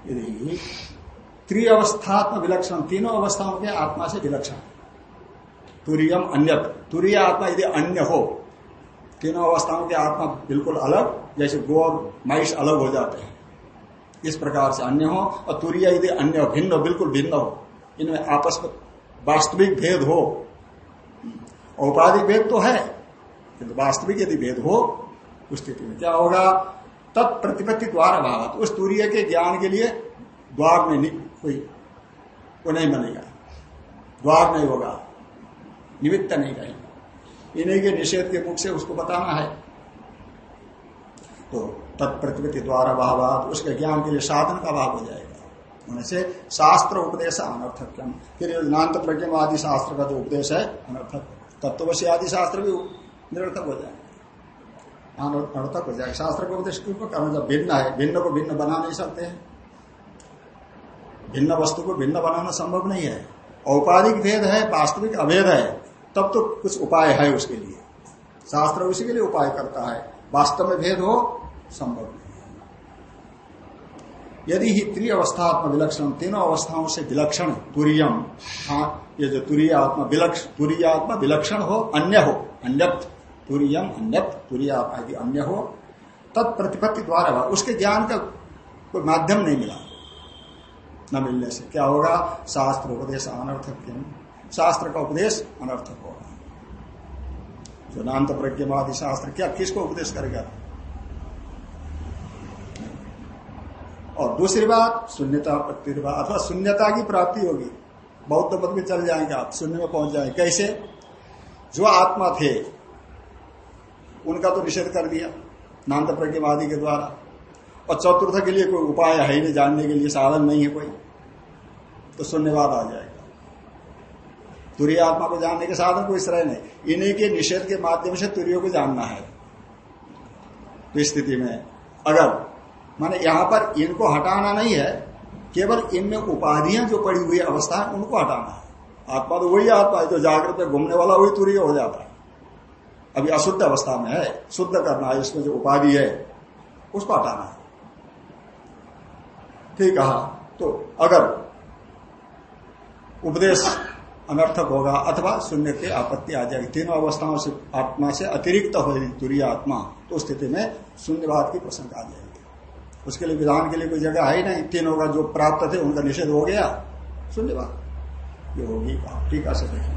यदि त्रिअवस्थात्म विलक्षण, तीनों अवस्थाओं के आत्मा से विलक्षण, तुरीयम अन्य तुरीय आत्मा यदि अन्य हो तीनों अवस्थाओं के आत्मा बिल्कुल अलग, जैसे गो और महिष अलग हो जाते हैं। इस प्रकार से अन्य हो, और तुरीय यदि अन्य भिन्न बिल्कुल भिन्न हो, इनमें आपस में वास्तविक भेद हो। औपाधिक भेद तो है, किंतु वास्तविक यदि भेद हो, उस स्थिति में क्या होगा? तत्प्रतिपत्ति द्वार अभाव उस तूर्य के ज्ञान के लिए द्वार में कोई वो नहीं बनेगा। द्वार नहीं होगा। निमित्त नहीं रहेगा। इन्हीं के निषेध के मुख से उसको बताना है। तो तत्प्रतिपत्ति द्वारा भाव उसके ज्ञान के लिए साधन का भाव हो जाएगा। होने से शास्त्र उपदेश अनर्थक्यम फिर नान्त प्रज्ञ आदि शास्त्र का जो उपदेश है, अनर्थक। तत्वशी आदि शास्त्र भी निरर्थक हो जाएँगे। अनर्थक हो जाएगा। शास्त्र को उपदेश क्यों? जब भिन्न है, भिन्न को भिन्न बना नहीं सकते हैं। भिन्न वस्तु को भिन्न बनाना संभव नहीं है। औपाधिक भेद है, वास्तविक अभेद है। तब तो कुछ उपाय है उसके लिए। शास्त्र उसी के लिए उपाय करता है। वास्तव में भेद हो, संभव नहीं यदि ही त्रि अवस्थात्म विलक्षण, तीनों अवस्थाओं से विलक्षण, तुरियम हाँ ये जो तुरीय आत्मा विलक्षण तुरीय आत्मा विलक्षण हो, अन्य हो, अन्यत, तुरियम, अन्यत, तुरीय आत्मा यदि अन्य हो तत्प्रतिपत्ति द्वारा उसके ज्ञान का कोई माध्यम नहीं मिला। न मिलने से क्या होगा? शास्त्र उपदेश अनर्थक शास्त्र का उपदेश अनर्थक होगा। जो नान्त प्रज्ञवादी शास्त्र क्या, किसको उपदेश करेगा? और दूसरी बात, शून्यता अथवा शून्यता की प्राप्ति होगी। बौद्ध मत में चल जाएँगे आप, शून्य में पहुँच जाएँगे। कैसे? जो आत्मा थे, उनका तो निषेध कर दिया नान्त प्रज्ञवादी के द्वारा। और चतुर्थ के लिए कोई उपाय है ही नहीं, जानने के लिए साधन नहीं है कोई। तो शून्यवाद आ जाएगा। तुरीय आत्मा को जानने के साधन कोई श्रय नहीं। इन्हीं के निषेध के माध्यम से तुरियो को जानना है। तो स्थिति में अगर, माने यहाँ पर इनको हटाना नहीं है, केवल इनमें उपाधियाँ जो पड़ी हुई अवस्था है, उनको हटाना है। आत्मा तो वही आत्मा है जो जागृत में घूमने वाला वही तुरीय हो जाता है। अभी अशुद्ध अवस्था में है, शुद्ध करना है, इसमें जो उपाधि है, उसको हटाना है। ठीक कहा। तो अगर उपदेश अनर्थक होगा अथवा शून्य की आपत्ति आ जाएगी। तीनों अवस्थाओं से आत्मा से अतिरिक्त हो तुरीय आत्मा तो स्थिति में शून्यवाद की प्रसंग आ जाएगी। उसके लिए विधान के लिए कोई जगह है ही नहीं। तीनों का जो प्राप्त थे, उनका निषेध हो गया शून्यवाद ये होगी कहा टीका से देखें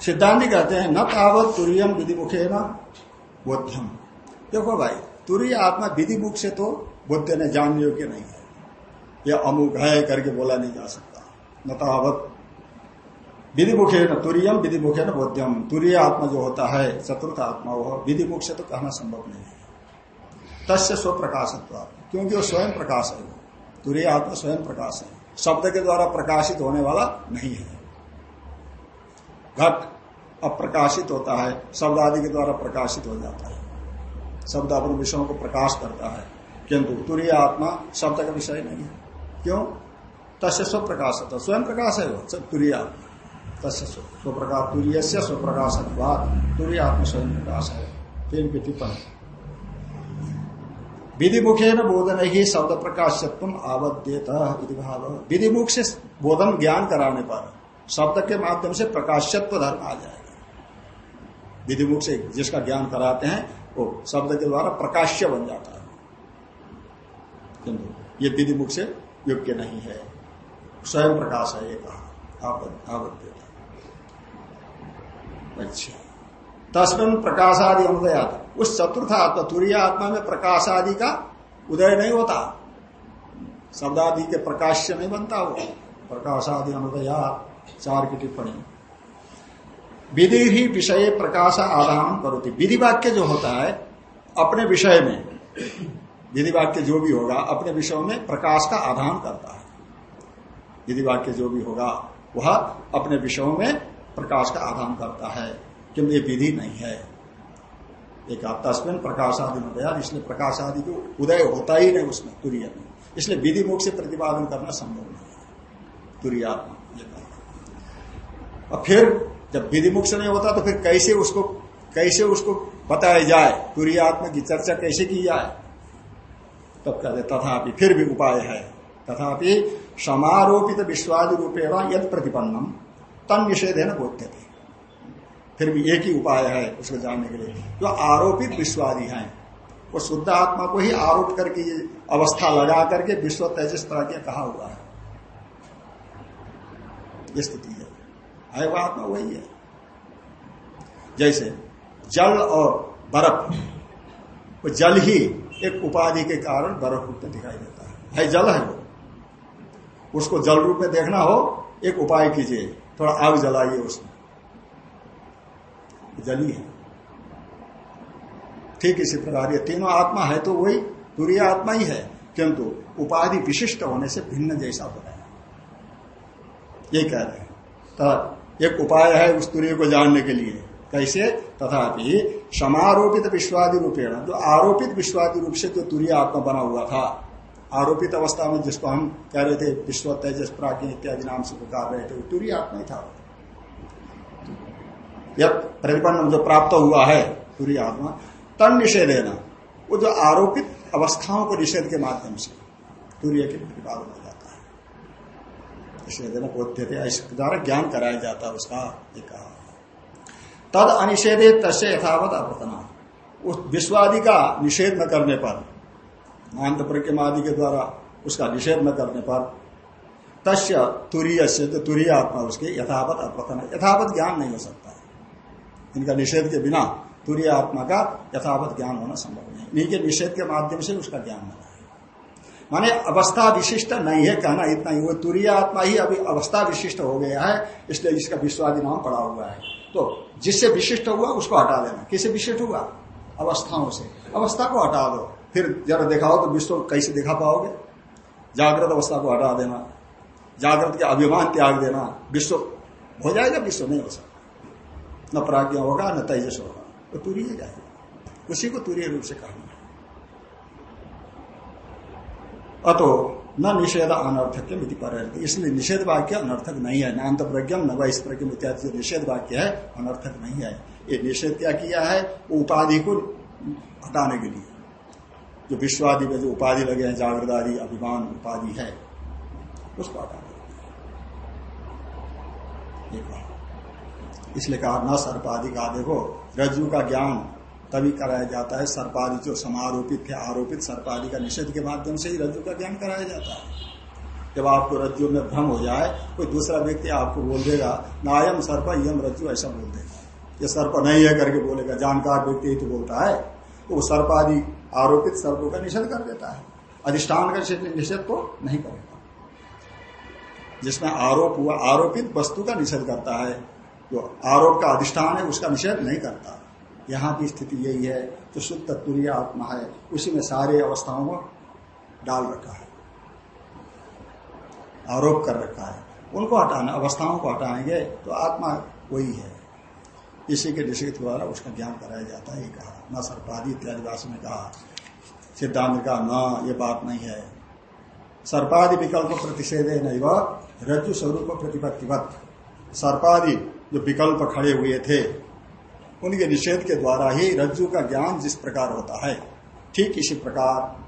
सिद्धांति कहते हैं, न तावत तुरियम विधि मुखे न बोध्यम। देखो भाई तुरीय आत्मा विधि मुख से तो बुद्ध ने जान योग्य नहीं? है यह अमुक है करके बोला नहीं जा सकता। न तावत विधि मुखे न तुरियम, विधि मुखे न बोध्यम तुरीय आत्मा जो होता है चतुर्थ आत्मा वह विधि मुख से तो कहना संभव नहीं है। तस्य स्व प्रकाशत्व क्योंकि वो स्वयं प्रकाश है। वो तुरीय आत्मा स्वयं प्रकाश है। शब्द के द्वारा प्रकाशित होने वाला नहीं है। घट अप्रकाशित होता है, शब्द आदि के द्वारा प्रकाशित हो जाता है। शब्द अपने विषयों को प्रकाश करता है। किंतु तुरीय आत्मा शब्द का विषय नहीं है। क्यों? तस्य स्व प्रकाश होता स्वयं प्रकाश है वो तुरीय आत्मा। तस्य स्व प्रकाश तुरीय से स्व प्रकाश तुरीय आत्मा स्वयं प्रकाश है। तीन की टिप्पणी विधि मुखे न बोधन ही शब्द प्रकाशत्व आवद्यत भाव। विधि मुख से बोधन ज्ञान कराने पर शब्द के माध्यम से प्रकाशत्व धर्म आ जाएगा। विधिमुख से जिसका ज्ञान कराते हैं वो शब्द के द्वारा प्रकाश्य बन जाता है। किंतु ये विधिमुख से योग्य नहीं है। स्वयं प्रकाश है ये कहा। आवद्य अच्छा। तस्मिन प्रकाश आदि अनुदयात उस चतुर्थ आत्मा, तुरीय आत्मा में प्रकाश आदि का उदय नहीं होता। शब्दादि के प्रकाश से नहीं बनता वो। प्रकाश आदि अनुदयात चार की टिप्पणी। विधि ही विषय प्रकाश आधान करोती। विधि वाक्य जो होता है, अपने विषय में विधि वाक्य जो भी होगा, अपने विषय में प्रकाश का आधान करता है। विधि वाक्य जो भी होगा, वह अपने विषयों में प्रकाश का आधान करता है, किंतु ये विधि नहीं है। एक तस्मिन प्रकाश आदि में गया, इसलिए प्रकाश आदि को उदय होता ही नहीं उसमें, तुरीय में इसलिए विधि मुख से प्रतिपादन करना संभव नहीं है। तुरीयात्मा और फिर जब विधि मुख नहीं होता तो फिर कैसे उसको कैसे उसको बताया जाए? तुरी आत्मा की चर्चा कैसे की जाए? तब कहते तथापि फिर भी उपाय है। तथापि समारोपित विश्वादि रूपेण यद प्रतिपन्नम, तन निषेध है ना बोधते थे फिर भी एक ही उपाय है उसको जानने के लिए। जो आरोपित विश्वादी हैं, वो शुद्ध आत्मा को ही आरोप करके अवस्था लगा करके विश्व तेजस प्राज्ञ कहा हुआ है। स्थिति आत्मा वही है। जैसे जल और बर्फ़, वो जल ही एक उपाधि के कारण बर्फ़ रूप में दिखाई देता है। है जल है वो। उसको जल रूप में देखना हो, एक उपाय कीजिए। थोड़ा आग जलाइए उसमें। जल ही। ठीक इसी प्रकार ये तीनों आत्मा है तो वही तुरीय आत्मा ही है, किंतु उपाधि विशिष्ट होने से भिन्न जैसा बनाया ये कह रहे हैं। एक उपाय है उस तुरीय को जानने के लिए। कैसे? तथापि समारोपित विश्वादी रूपेण। जो आरोपित विश्वादी रूप से जो तुरीय आत्मा बना हुआ था, आरोपित अवस्था में जिसको हम कह रहे थे विश्व तेजस प्राज्ञ इत्यादि नाम से पुकार रहे थे तुरीय आत्मा ही था। यह प्रतिपन्न जो प्राप्त हुआ है तुरीय आत्मा, तन निषेध है ना, वो जो आरोपित अवस्थाओं को निषेध के माध्यम से तुरीय के प्रतिपादन इसलिए देना बोध्य थे इसके द्वारा ज्ञान कराया जाता है उसका एक कहा। तद अनिषेधे तस्य यथावत अवर्तना उस विश्वादि का निषेध न करने पर महांत प्रज्ञमादि के द्वारा उसका निषेध न करने पर, तस्य तुरीय से तो तुरीय आत्मा उसके यथावत अवर्तन यथावत ज्ञान नहीं हो सकता इनका निषेध के बिना तुरीय आत्मा का यथावत ज्ञान होना संभव नहीं इन्हीं के निषेध के माध्यम से उसका ज्ञान होना माने अवस्था विशिष्ट नहीं है कहना इतना ही। वो तुरीय आत्मा ही अभी अवस्था विशिष्ट हो गया है, इसलिए इसका विश्वादी नाम पड़ा हुआ है। तो जिससे विशिष्ट हुआ, उसको हटा देना। किसे विशिष्ट हुआ? अवस्थाओं से। अवस्था को हटा दो। फिर जरा दिखाओ तो विश्व कैसे दिखा पाओगे? जागृत अवस्था को हटा देना। जागृत के अभिमान त्याग देना। विश्व हो जाएगा, विश्व नहीं हो सकता। न प्राज्ञा होगा, न तेजस होगा। तो तुरीय जाएगा उसी को तुरीय रूप से कहना। अतो न निषेध अनर्थक पर इसलिए निषेध वाक्य अनर्थक नहीं है। नान्त प्रज्ञम न प्रज्ञम इत्यादि जो निषेध वाक्य है, अनर्थक नहीं है। ये निषेध क्या किया है? उपाधि को हटाने के लिए। जो विश्वादि में जो उपाधि लगे हैं आदि अभिमान, उपाधि है उसको हटा देते इसलिए कहा, न सर्पादि का देखो, रज्जु का ज्ञान तभी कराया जाता है सर्पादि जो समारोपित थे, आरोपित सर्पादि का निषेध के माध्यम से ही रज्जु का ज्ञान कराया जाता है। जब आपको रज्जु में भ्रम हो जाए, कोई दूसरा व्यक्ति आपको बोल देगा नायम सर्प, यम रज्जु, ऐसा बोल देगा। ये सर्प नहीं है करके बोलेगा, जानकार व्यक्ति ही तो बोलता है। तो सर्प आदि आरोपित सर्पों का निषेध कर देता है। अधिष्ठान का निषेध को नहीं करेगा। जिसमें आरोप हुआ, आरोपित वस्तु का निषेध करता है, जो आरोप का अधिष्ठान है, उसका निषेध नहीं करता। यहाँ की स्थिति यही है, जो शुद्ध तुरीय आत्मा है, उसी में सारे अवस्थाओं को डाल रखा है, आरोप कर रखा है। उनको हटाना, अवस्थाओं को हटाएँगे तो आत्मा वही है। इसी के निषेध द्वारा उसका ज्ञान कराया जाता है, ये कहा। न सर्पादी इत्यादि में कहा। सिद्धांत का न, ये बात नहीं है। सर्पादि विकल्प प्रतिषेध है नहीं वह रज्जु स्वरूप प्रतिपत्तिवत। सर्पादि जो विकल्प खड़े हुए थे उनके निषेध के द्वारा ही रज्जु का ज्ञान जिस प्रकार होता है, ठीक इसी प्रकार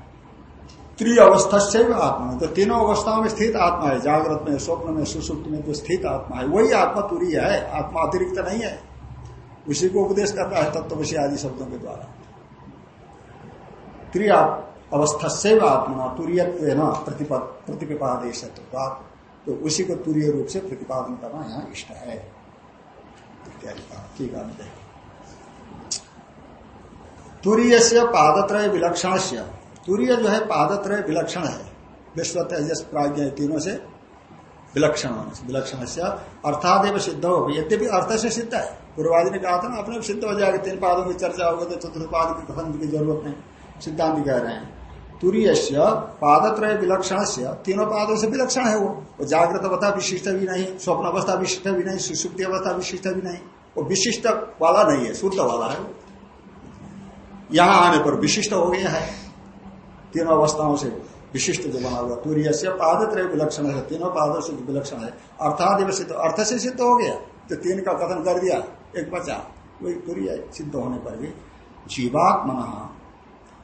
त्रि अवस्था से आत्मा। तो तीनों अवस्थाओं में स्थित आत्मा है, जागृत में, स्वप्न में, सुसुप्त में जो स्थित आत्मा है। वही आत्मा तुरी है, आत्मा अतिरिक्त नहीं है। उसी को उपदेश करता है तत्वशी आदि शब्दों के द्वारा। त्रि अवस्था से आत्मा तुरीय न प्रतिपादेश तो उसी को तुरीय रूप से प्रतिपादन करना यहाँ इष्ट है। ठीक है तुरीय से पादत्रय विलक्षण से तुरीय जो है, पादत्रय विलक्षण है। विश्व तेजस प्राज्ञ तीनों से विलक्षण विलक्षण से अर्थादेव सिद्ध हो यद्यपि अर्थ से सिद्ध है। पूर्वादि ने कहा था ना, अपने सिद्ध हो जाएगा। तीन पादों की चर्चा होगी तो चतुर्थ पाद की कथन की ज़रूरत नहीं। सिद्धांत कह रहे हैं। तुरीय से पादत्रय विलक्षण से तीनों पादों से विलक्षण है वो। वो जागृत अवस्था विशिष्ट भी नहीं, स्वप्न अवस्था विशिष्ट भी नहीं, सुसुप्ति अवस्था विशिष्ट भी नहीं। वो विशिष्ट वाला नहीं है, शुद्ध वाला है यहाँ आने पर विशिष्ट हो गया है। तीनों अवस्थाओं से विशिष्ट जो बना हुआ तूर्य से पादत्रय विलक्षण है, तीनों पादों से विलक्षण है। अर्थात सिद्ध अर्थ से सिद्ध हो गया तो तीन का कथन कर दिया, एक बचा। वही तूर्य सिद्ध होने पर भी जीवात्मन,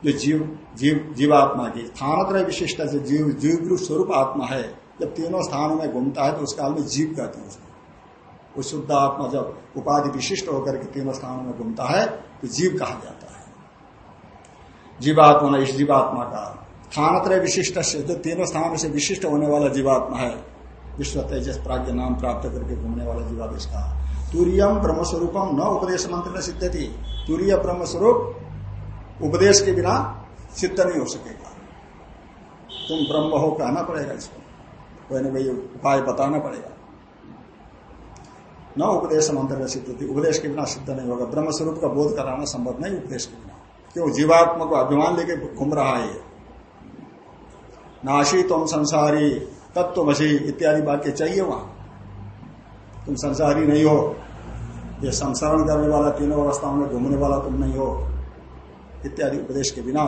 जो जीव जीव, जीवात्मा की स्थानत्रय विशिष्ट से जीव जीव स्वरूप आत्मा है, जब तीनों स्थानों में घूमता है तो उस काल में जीव कहते हैं उसको। वो शुद्ध आत्मा जब उपाधि विशिष्ट होकर के तीनों स्थानों में घूमता है तो जीव कहा जाता है। जीवात्मा ना इस जीवात्मा का। स्थानत्रय विशिष्ट से, जो तीनों स्थानों से विशिष्ट होने वाला जीवात्मा है, विश्व तेजस प्राग्ञ नाम प्राप्त करके घूमने वाला जीवात्मा इसका। तुरियम ब्रह्म स्वरूपम न उपदेश मंत्र सिद्ध थी तुरीय ब्रह्म स्वरूप उपदेश के बिना सिद्ध नहीं हो सकेगा। तुम ब्रह्म हो, कहना पड़ेगा इसको। कोई ना कोई उपाय बताना पड़ेगा। न उपदेश मंत्र में सिद्ध थी उपदेश के बिना सिद्ध नहीं होगा। ब्रह्म स्वरूप का बोध कराना संभव नहीं, उपदेश के बिना। क्यों जीवात्मा को अभिमान लेके घूम रहा है। नाशी तुम संसारी तत्वसी इत्यादि वाक्य चाहिए वहाँ। तुम संसारी नहीं हो। ये संसरण करने वाला, तीनों अवस्थाओं में घूमने वाला तुम नहीं हो। इत्यादि उपदेश के बिना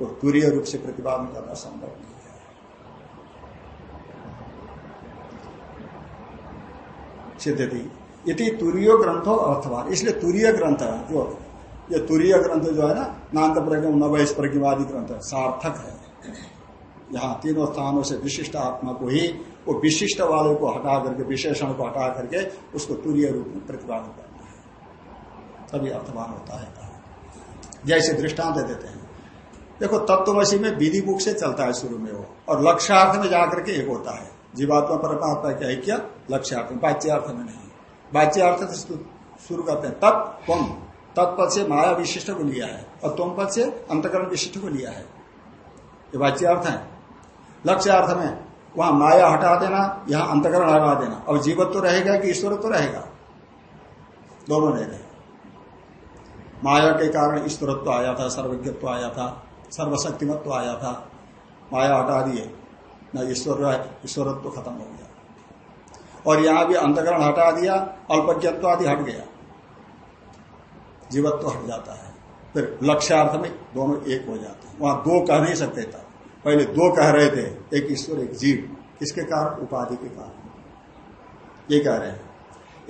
वो तुरीय रूप से प्रतिपादन करना संभव नहीं है। सिद्धति। इति तुरीय ग्रंथो अर्थवान। इसलिए तुरीय ग्रंथ जो ये तुरीय ग्रंथ जो है ना, नान्त प्रज्ञ नवैश प्रज्ञवादी ग्रंथ सार्थक है। यहाँ तीनों स्थानों से विशिष्ट आत्मा को ही, वो विशिष्ट वाले को हटा करके, विशेषण को हटा करके, उसको तुरीय रूप में प्रतिपादन करना है। तभी अर्थवान होता है। जैसे दृष्टांत दे देते हैं। देखो, तत्वमसी में विधि मुख से चलता है शुरू में वो, और लक्ष्यार्थ में जाकर के एक होता है। जीवात्मा परमात्मा क्या है क्या? लक्ष्यार्थ में, बाच्यार्थ में नहीं। बाच्यार्थ से शुरू करते हैं। तत्व तत्पद से माया विशिष्ट को लिया है और तुम पद से अंतकरण विशिष्ट को लिया है। ये वाच्य अर्थ है। लक्ष्य अर्थ में वहाँ माया हटा देना, यहाँ अंतकरण हटा देना। और जीवत्व तो रहेगा कि ईश्वर तो रहेगा? दोनों नहीं रहे। माया के कारण ईश्वरत्व तो आया था, सर्वज्ञत्व तो आया था, सर्वशक्तिमत्व तो आया था। माया हटा दिए, न ईश्वर ईश्वरत्व खत्म हो गया। और यहाँ भी अंतकरण हटा दिया, अल्पज्ञत्व आदि हट गया। जीवत्व हट जाता है। फिर लक्ष्यार्थ में दोनों एक हो जाते हैं। वहाँ दो कह नहीं सकते था। पहले दो कह रहे थे, एक ईश्वर, एक जीव। किसके कारण? उपाधि के कारण। ये कह रहे हैं।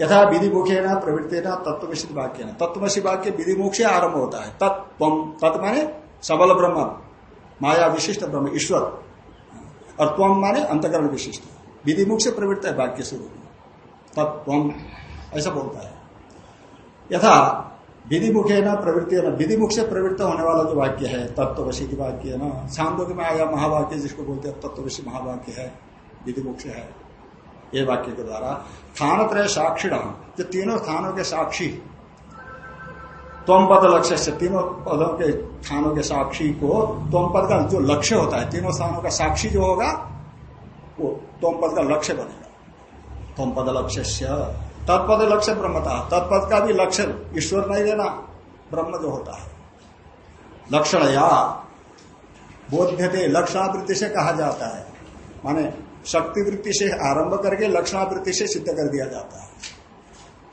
यथा विधि मुखे न प्रवृत्ति न तत्वशी वाक्य न तत्वशी वाक्य विधि मुख से आरंभ होता है। तत्व तत् माने सबल ब्रह्म, माया विशिष्ट ब्रह्म, ईश्वर। और त्वम माने अंतकरण विशिष्ट। विधि मुख से प्रवृत्त है वाक्य स्वरूप तब त्वम ऐसा बोलता है। यथा विधि मुखे न प्रवृत्ति है ना विधि मुख से प्रवृत्त होने वाला जो वाक्य है तत्वशी की वाक्य है ना? छांदों में आया महावाक्य जिसको बोलते हैं तत्वशी महावाक्य है विधि मुख से है। ये वाक्य के द्वारा स्थान त्रय साक्षी जो तीनों स्थानों के साक्षी। तोम पद लक्ष्य से तीनों पदों के स्थानों के साक्षी को तोम पद का जो लक्ष्य होता है, तीनों स्थानों का साक्षी जो होगा, वो तोम पद का लक्ष्य बनेगा। तोम पद लक्ष्य तत्पद लक्ष्य ब्रह्मता तत्पद का भी लक्ष्य ईश्वर नहीं देना ब्रह्म जो होता है। लक्षण या बोध्यते लक्षणावृत्ति से कहा जाता है। माने शक्ति वृत्ति से आरंभ करके लक्षणावृत्ति से सिद्ध कर दिया जाता है।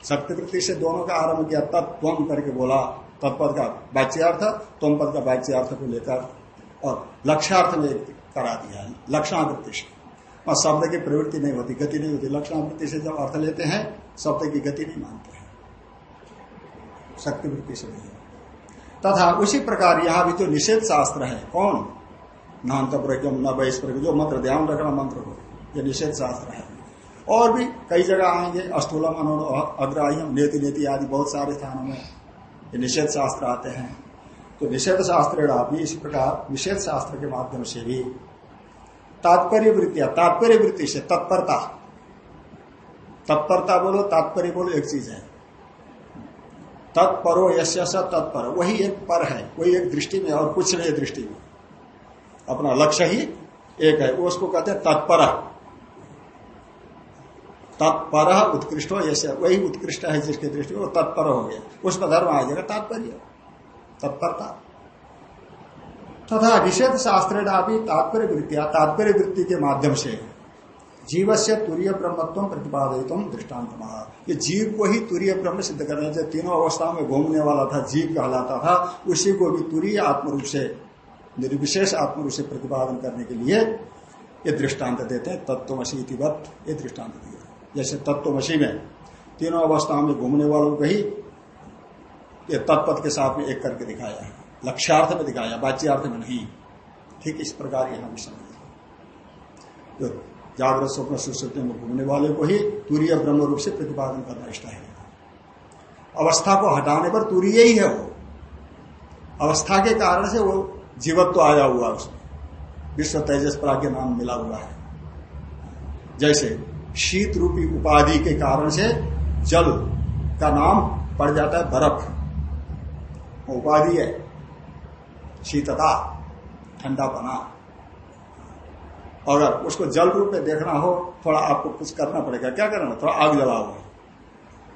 शक्ति वृत्ति से दोनों का आरंभ किया तत्व करके बोला, तत्पद का वाच्यार्थ तुम पद का वाच्यार्थ को लेकर और लक्ष्यार्थ में करा दिया लक्षणावृत्ति से। और शब्द की प्रवृत्ति नहीं होती, गति नहीं होती। लक्षणावृत्ति से जब अर्थ लेते हैं, शब्द की गति नहीं मानते हैं। शक्ति वृत्ति से नहीं। तथा उसी प्रकार यहाँ भी जो निषेध शास्त्र है। कौन? नान्त प्रज्ञम, न बहिष्प्रज्ञ जो मंत्र ध्यान रखना मंत्र को यह निषेध शास्त्र है। और भी कई जगह आएँगे अस्थूलम अग्राह्यम, नेति नेति आदि बहुत सारे स्थानों में ये निषेध शास्त्र आते हैं। तो निषेध शास्त्र भी इसी प्रकार निषेध शास्त्र के माध्यम से भी तात्पर्य वृत्तिया तात्पर्य वृत्ति से तत्परता। तत्परता बोलो, तात्पर्य बोलो, एक चीज़ है। तत्परो यश तत्पर। वही एक पर है, वही एक दृष्टि में और कुछ नहीं दृष्टि में। अपना लक्ष्य ही एक है उसको कहते हैं तत्पर। तत्पर उत्कृष्ट हो जैसे वही उत्कृष्ट है जिसके दृष्टि में वो तत्पर हो गया। उसमें धर्म आ जाएगा तात्पर्य। तत्परता। तथा निषेध शास्त्र तात्पर्य वृत्तिया तात्पर्य वृत्ति के माध्यम से जीव से तुरीय ब्रह्मत्व प्रतिपादित दृष्टांत महा ये जीव को ही तुरीय ब्रह्म सिद्ध करना जो तीनों अवस्थाओं में घूमने वाला था, जीव कहलाता था, उसी को भी तुरीय आत्मरूप से, निर्विशेष आत्मरूप से प्रतिपादन करने के लिए ये दृष्टांत देते हैं, तत्वमसी ये दृष्टांत दिया। जैसे तत्वमसी में तीनों अवस्थाओं में घूमने वालों को ही ये तत्पथ के साथ में एक करके दिखाया है। लक्ष्यार्थ में दिखाया बाच्यार्थ में नहीं ठीक इस प्रकार यहाँ भी समझ जो जागृत स्वप्न सुश्रुति में घूमने वाले को ही तूर्य ब्रह्म रूप से प्रतिपादन करना इष्ट है। अवस्था को हटाने पर तुरीय ही है वो। अवस्था के कारण से वो जीवत्व तो आया हुआ उसमें। विश्व तेजस प्राग्ञ नाम मिला हुआ है। जैसे शीत रूपी उपाधि के कारण से जल का नाम पड़ जाता है बर्फ़। उपाधि है। शीतता ठंडा बना अगर उसको जल रूप में देखना हो, थोड़ा आपको कुछ करना पड़ेगा। क्या करना थोड़ा आग जलाओ।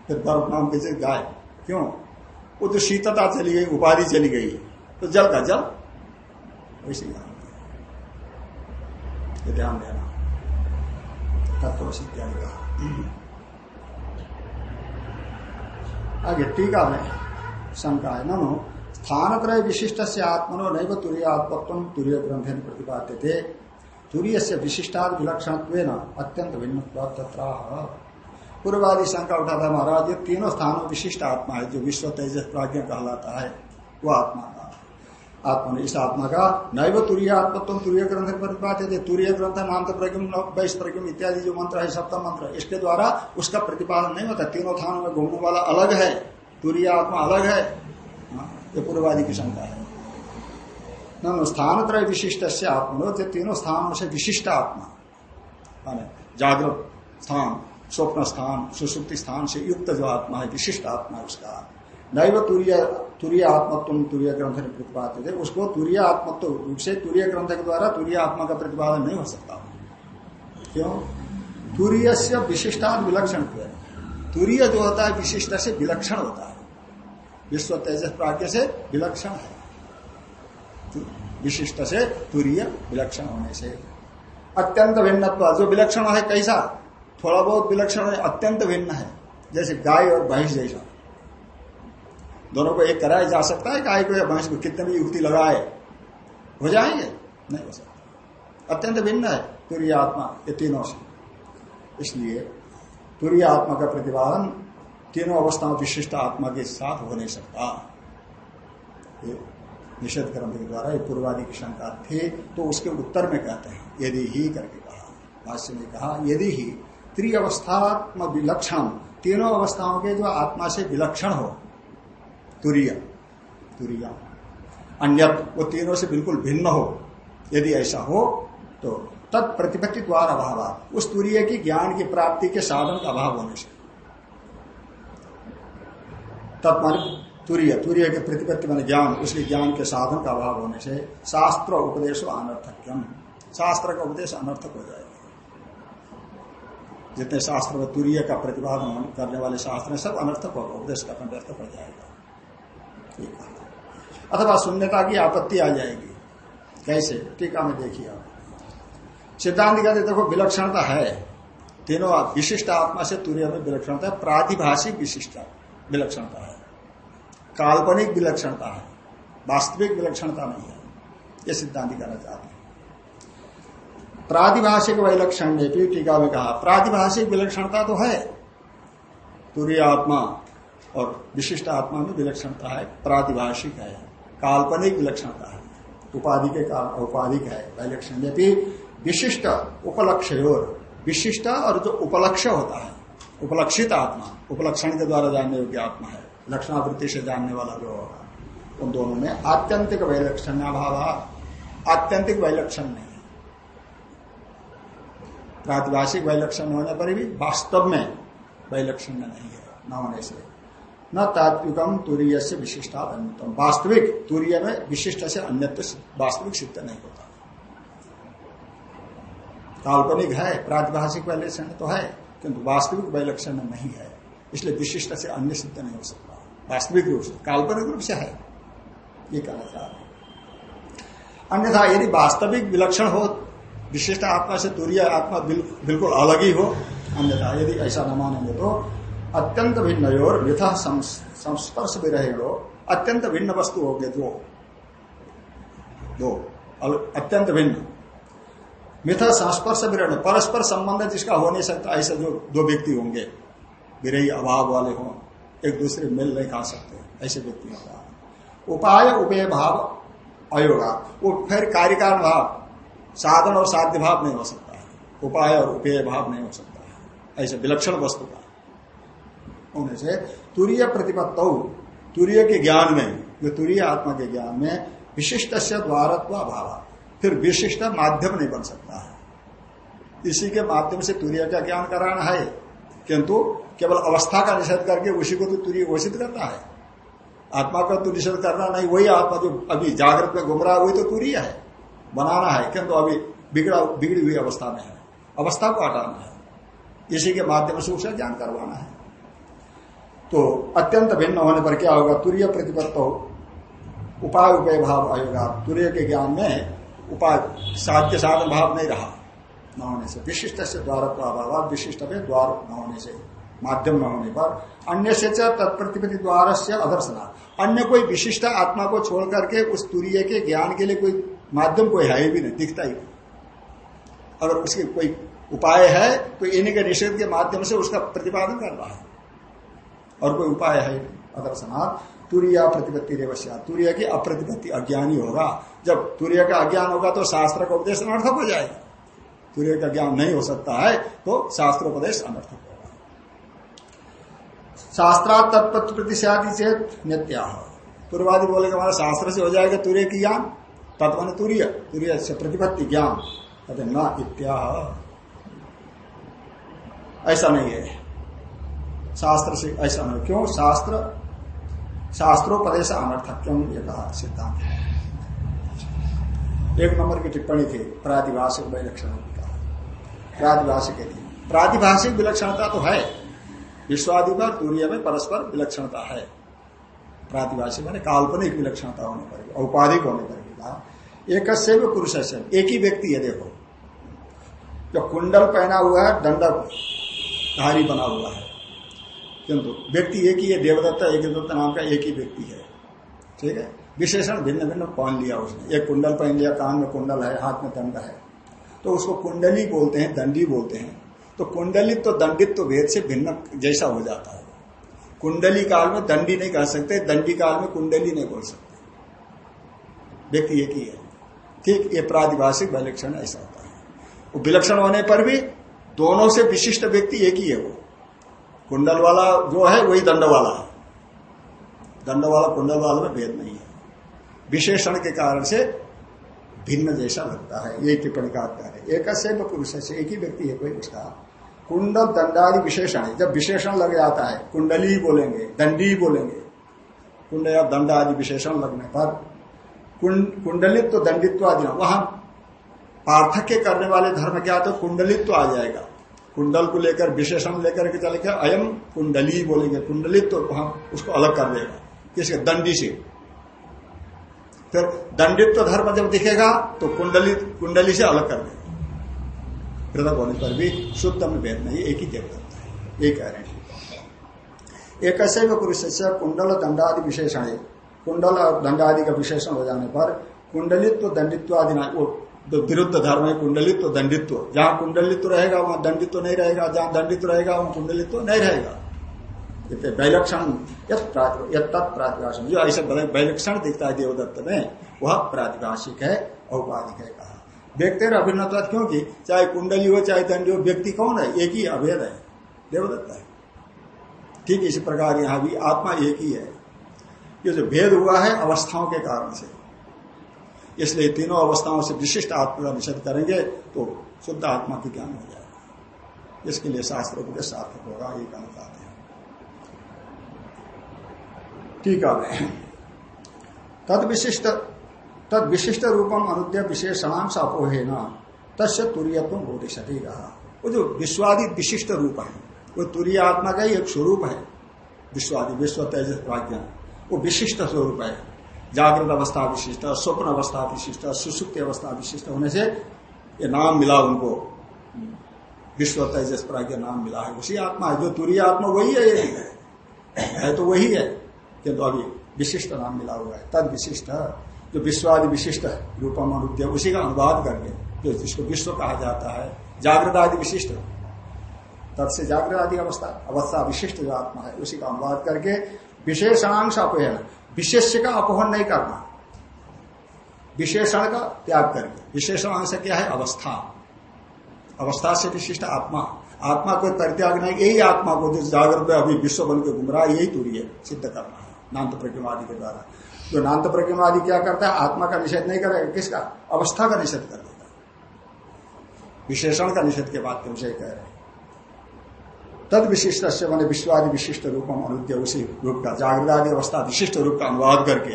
फिर बर्फ़ नाम के गाय क्यों? वो तो शीतता चली गई, उपाधि चली गई। तो जल का जल। वैसे ध्यान देना। आगे टीका में शंका है। नो स्थान त्रय विशिष्ट से आत्मनो नैव तुरीय आत्मत्व तुरीय ग्रंथ प्रतिपाद्य थे तुरीय से विशिष्टाद विलक्षण अत्यंत भिन्न पूर्वादि शंका उठा था महाराज ये तीनों स्थानों विशिष्ट आत्मा है जो विश्व तेजस प्राज्ञ कहलाता है वो आत्मा का। आत्मा इस आत्मा का नैव तुरीय आत्मत्व तुरीय ग्रंथ प्रतिपाद्य थे तुरीय ग्रंथ नाम प्रज्ञम वैश प्रज्ञम इत्यादि जो मंत्र है सप्तम मंत्र इसके द्वारा उसका प्रतिपादन नहीं होता। तीनों स्थानों में घूमने वाला अलग है। तुरीय आत्मा अलग हाँ, ये पूर्वादि की शंका है। न स्थान त्रय विशिष्ट से आत्मा तीनों स्थानों से विशिष्ट आत्मा। माने जागृत स्थान, स्वप्न स्थान, सुसुप्ति स्थान से युक्त जो आत्मा है, विशिष्ट आत्मा उसका। नैव तुरीय तुरीय आत्मत्व तुरीय ग्रंथ ने प्रतिपादित थे उसको तुरीय आत्मत्व रूप से तुरीय ग्रंथ के द्वारा तुरीय आत्मा का प्रतिपादन नहीं हो सकता। क्यों? तुरीय से विलक्षण तुरीय जो होता है विशिष्ट से विलक्षण होता है। विश्व तेजस प्राज्ञ से विलक्षण है। विशिष्ट से तुरीय विलक्षण होने से। अत्यंत भिन्न जो विलक्षण है कैसा? थोड़ा बहुत विलक्षण है, अत्यंत भिन्न है। जैसे गाय और भैंस जैसा। दोनों को एक कराया जा सकता है, गाय को या भैंस को कितने भी युक्ति लगाए। हो जाएँगे? नहीं हो सकता। अत्यंत भिन्न है तुरीय आत्मा, ये तीनों से। इसलिए तुरीय आत्मा का प्रतिपादन तीनों अवस्थाओं विशिष्ट आत्मा के साथ हो नहीं सकता। निषेध ग्रंथ के द्वारा ये पूर्वादि की शंका थे तो उसके उत्तर में कहते हैं, यदि ही करके कहा। भाष्य ने कहा, यदि ही त्रिअवस्थात्म विलक्षण, तीनों अवस्थाओं के जो आत्मा से विलक्षण हो, तुरीय तुरीय अन्य वो तीनों से बिल्कुल भिन्न हो, यदि ऐसा हो तो तत्प्रतिपत्ति द्वार अभाव उस तुरीय की ज्ञान की प्राप्ति के साधन का अभाव होने से। तत्मान तुरीय तुरीय के प्रतिपत्ति मान ज्ञान उसके ज्ञान के साधन का अभाव होने से शास्त्र उपदेश अनर्थक्यम। शास्त्र का उपदेश अनर्थक हो जाएगा। जितने शास्त्र में तुरीय का प्रतिपादन करने वाले शास्त्र हैं, सब अनर्थक होगा, उपदेश करना व्यर्थ पड़ जाएगा। अथवा शून्यता की आपत्ति आ जाएगी। कैसे? टीका में देखिए आप। सिद्धांत कहते देखो, विलक्षणता है। तीनों विशिष्ट आत्मा से तुरीय में विलक्षणता है प्रातिभाषिक विशिष्ट विलक्षणता है। काल्पनिक विलक्षणता है। वास्तविक विलक्षणता नहीं है। ये सिद्धांत कहना चाहते हैं। प्रातिभाषिक विलक्षण ने भी टीका में कहा, प्रातिभाषिक विलक्षणता तो है। तुरीय आत्मा और विशिष्ट आत्मा में विलक्षणता है, प्रातिभाषिक है, काल्पनिक विलक्षणता है। उपाधि के काल उपाधिक है, विलक्षण में भी विशिष्ट उपलक्ष्य और विशिष्ट और जो उपलक्ष्य होता है, उपलक्षित आत्मा, उपलक्षण के द्वारा जानने योग्य आत्मा है। लक्षणावृत्ति से जानने वाला जो होगा उन दोनों में आत्यंतिक वैलक्षण अभाव आत्यंतिक वैलक्षण नहीं है। प्रातिभाषिक वैलक्षण होने पर भी वास्तव में वैलक्षण नहीं है, न होने से। न तात्विकम तुरीय से विशिष्टा अन्यतम वास्तविक तुरीय में विशिष्ट से अन्य वास्तविक सिद्ध नहीं होता। काल्पनिक है, प्रातिभाषिक वैलक्षण तो है, किंतु वास्तविक वैलक्षण नहीं है। इसलिए विशिष्ट से अन्य सिद्ध नहीं हो सकता। वास्तविक रूप से, काल्पनिक रूप से है। ये कहना चाह रहे अन्यथा यदि वास्तविक विलक्षण हो, विशिष्ट आत्मा से तुरीय आत्मा बिल्कुल अलग ही हो, अन्यथा यदि ऐसा न मानेंगे तो अत्यंत भिन्न और मिथा संस्पर्श भी रहे रहेगा अत्यंत भिन्न वस्तु होंगे दो। दो। अत्यंत भिन्न। मिथा संस्पर्श भी रहने परस्पर संबंध जिसका हो नहीं सकता, ऐसे जो दो व्यक्ति होंगे। विरही अभाव वाले हों एक दूसरे मिल नहीं खा सकते, ऐसे व्यक्ति होगा उपाय, उपेय भाव, अयोगा, वो फिर कार्यकारण भाव, साधन और साध्य भाव नहीं हो सकता है। उपाय और उपेय भाव नहीं हो सकता है। ऐसे विलक्षण वस्तु का होने से तुरीय प्रतिपत्त, तुरीय के ज्ञान में, जो तुरीय आत्मा के ज्ञान में विशिष्ट से द्वारत्व अभाव फिर विशिष्ट माध्यम नहीं बन सकता है। इसी के माध्यम से तुरीय का ज्ञान कराना है। किंतु केवल अवस्था का निषेध करके उसी को तो तुरी घोषित करना है। आत्मा का तो निषेध करना नहीं, वही आत्मा जो अभी जागृत में घूम रहा है, वही तो तुरीय है, बनाना है। किंतु अभी बिगड़ा, बिगड़ी हुई अवस्था में है। अवस्था को हटाना है। इसी के माध्यम से उसे ज्ञान करवाना है। तो अत्यंत भिन्न होने पर क्या होगा? तुरीय प्रतिपत्त हो। उपाय उपाय भाव आएगा तुरीय के ज्ञान में उपाय साध्य साधन भाव नहीं रहा। न होने से विशिष्ट से द्वार अभाव विशिष्ट में द्वार न होने से, माध्यम न होने पर। अन्य से तत्प्रतिपति द्वार से अदर्शना अन्य कोई विशिष्ट आत्मा को छोड़ करके उस तुरीय के ज्ञान के लिए कोई माध्यम कोई है भी नहीं, दिखता ही अगर उसके कोई उपाय है तो इन्हीं के निषेध के माध्यम से उसका प्रतिपादन कर रहा है। और कोई उपाय है अदर्शनाथ तुरीय प्रतिपत्ति रेवश्या तुरीय की अप्रतिपत्ति अज्ञानी होगा। जब तुरीय का अज्ञान होगा तो शास्त्र का उपदेश अनर्थक हो जाएगा। तुरीय का ज्ञान नहीं हो सकता है तो शास्त्रोपदेश अनर्थक होगा। शास्त्रा तत्प्रति चेत नित्या पूर्वादि बोले हमारा शास्त्र से हो जाएगा तूर्य की ज्ञान तत्व तूर्य, तुरीय से प्रतिपत्ति ज्ञान कहते न इत्या ऐसा नहीं है। शास्त्र से ऐसा नहीं। क्यों? शास्त्र, शास्त्रोपदेश अनर्थक क्यों ये कहा सिद्धांत एक नंबर की टिप्पणी थी, प्रातिभाषिक विलक्षण। प्रातिभाषिक प्रातिभाषिक विलक्षणता तो है। विश्वादि पर दूरिया में परस्पर विलक्षणता है। प्रातिभाषी मैंने काल्पनिक विलक्षणता होने पर औपाधिक होने पर एक भी पुरुष से एक ही व्यक्ति है, देखो। जो कुंडल पहना हुआ है, दंडक धारी बना हुआ है। किंतु व्यक्ति एक ही है, देवदत्ता एक दत्त नाम का एक ही व्यक्ति है। ठीक है? विशेषण भिन्न भिन्न पहन लिया उसने। एक कुंडल पहन लिया, कान में कुंडल है, हाथ में दंड है। तो उसको कुंडली बोलते हैं, दंडी बोलते हैं। तो कुंडलित तो दंडित तो भेद से भिन्न जैसा हो जाता है। कुंडली काल में दंडी नहीं कह सकते, दंडी काल में कुंडली नहीं बोल सकते। व्यक्ति एक ही है। ठीक, ये प्रादिभाषिक विलक्षण ऐसा होता है। वो विलक्षण होने पर भी दोनों से विशिष्ट व्यक्ति एक ही है वो। कुंडल वाला जो है, वही दंड वाला है। दंड वाला, कुंडल वाला में भेद नहीं है। विशेषण के कारण से भिन्न जैसा लगता है। ये टिप्पणी का एक पुरुष से एक ही व्यक्ति है कोई उसका। कुंडल दंडादि विशेषण है। जब विशेषण लग जाता है, कुंडली बोलेंगे, दंडी बोलेंगे कुंड या दंड आदि विशेषण लगने पर कुंडलित्व तो दंडित्व आदि वहाँ पार्थक्य करने वाले धर्म क्या तो कुंडलित्व आ जाएगा। कुंडल को लेकर, विशेषण लेकर के चले क्या? अयम कुंडली बोलेंगे। कुंडलित्व तो वहाँ उसको अलग कर देगा। किसके? दंडी से। फिर दंडित्व धर्म जब दिखेगा तो कुंडली कुंडली से अलग कर देगा। पृथक होने पर भी शुद्ध में भेद नहीं, एक ही देवदत्त है ये कह रहे हैं एक ऐसे पुरुष से कुंडल दंडादि विशेषण, कुंडल और दंडादि का विशेषण हो जाने पर कुंडलित्व, दंडित्व आदि वो विरुद्ध धर्म है, कुंडलित्व, दंडित्व। जहाँ कुंडलित्व रहेगा, वहाँ दंडित्व नहीं रहेगा, जहाँ दंडित्व रहेगा, वहाँ कुंडलित्व नहीं रहेगा। वैलक्षण तत्प्रातिभाषण जो ऐसे वैलक्षण दिखता है देवदत्त में, वह प्रातिभाषिक है, औपाधिक है। कहा व्यक्ति अभिन्न क्योंकि? चाहे कुंडली हो, चाहे दंडी हो, व्यक्ति कौन है? एक ही अभेद है। देवदत्त है। ठीक इसी प्रकार यहाँ भी आत्मा एक ही है। ये जो भेद हुआ है अवस्थाओं के कारण से। इसलिए तीनों अवस्थाओं से विशिष्ट आत्मा का निषेध करेंगे तो शुद्ध आत्मा की ज्ञान हो जाएगा। इसके लिए शास्त्र उपदेश सार्थक होगा, ये कहना चाहते हैं। ठीक है। तद विशिष्ट तद विशिष्ट रूपम अनुद्य विशेषणांश अपोहे न तस्य तुरीयत्व बोधिशति रहा वो जो विश्वादी विशिष्ट रूप है, वो तुरीय आत्मा का ही एक स्वरूप है। विश्वादी विश्व तेजस प्राज्ञा वो विशिष्ट स्वरूप है। जागृत अवस्था विशिष्ट, स्वप्न अवस्था विशिष्ट, सुसुप्त अवस्था विशिष्ट होने से ये नाम मिला उनको। विश्व तेजस प्राज्ञा नाम मिला है। उसी आत्मा है। जो तुरीय आत्मा वही है है तो वही है। किंतु अभी विशिष्ट नाम मिला हुआ है। तद विशिष्ट। जो विश्वादि विशिष्ट रूपम अनुद्य उसी का अनुवाद करके जो जिसको विश्व कहा जाता है जागृत आदि विशिष्ट। तब से जागृत आदि अवस्था अवस्था विशिष्ट जो आत्मा है, उसी का अनुवाद करके विशेषणांश अपहन विशेष का अपहन नहीं करना। विशेषण का त्याग करके विशेषणांश क्या है? अवस्था। अवस्था से विशिष्ट आत्मा। आत्मा को परित्याग नहीं, यही आत्मा को जो जागृत अभी विश्व बन के घूम रहा है यही दूरी है, सिद्ध करना है नान्त प्रज्ञादि के द्वारा। जो नान्त प्रज्ञादि क्या करता है? आत्मा का निषेध नहीं करेगा। किसका? अवस्था का निषेध कर देगा विशेषण का निषेध के माध्यम से कह रहे तद विशिष्ट से मैंने विश्वादि विशिष्ट रूप में अनुद्य उसी रूप का जागृदादि अवस्था विशिष्ट रूप का अनुवाद करके।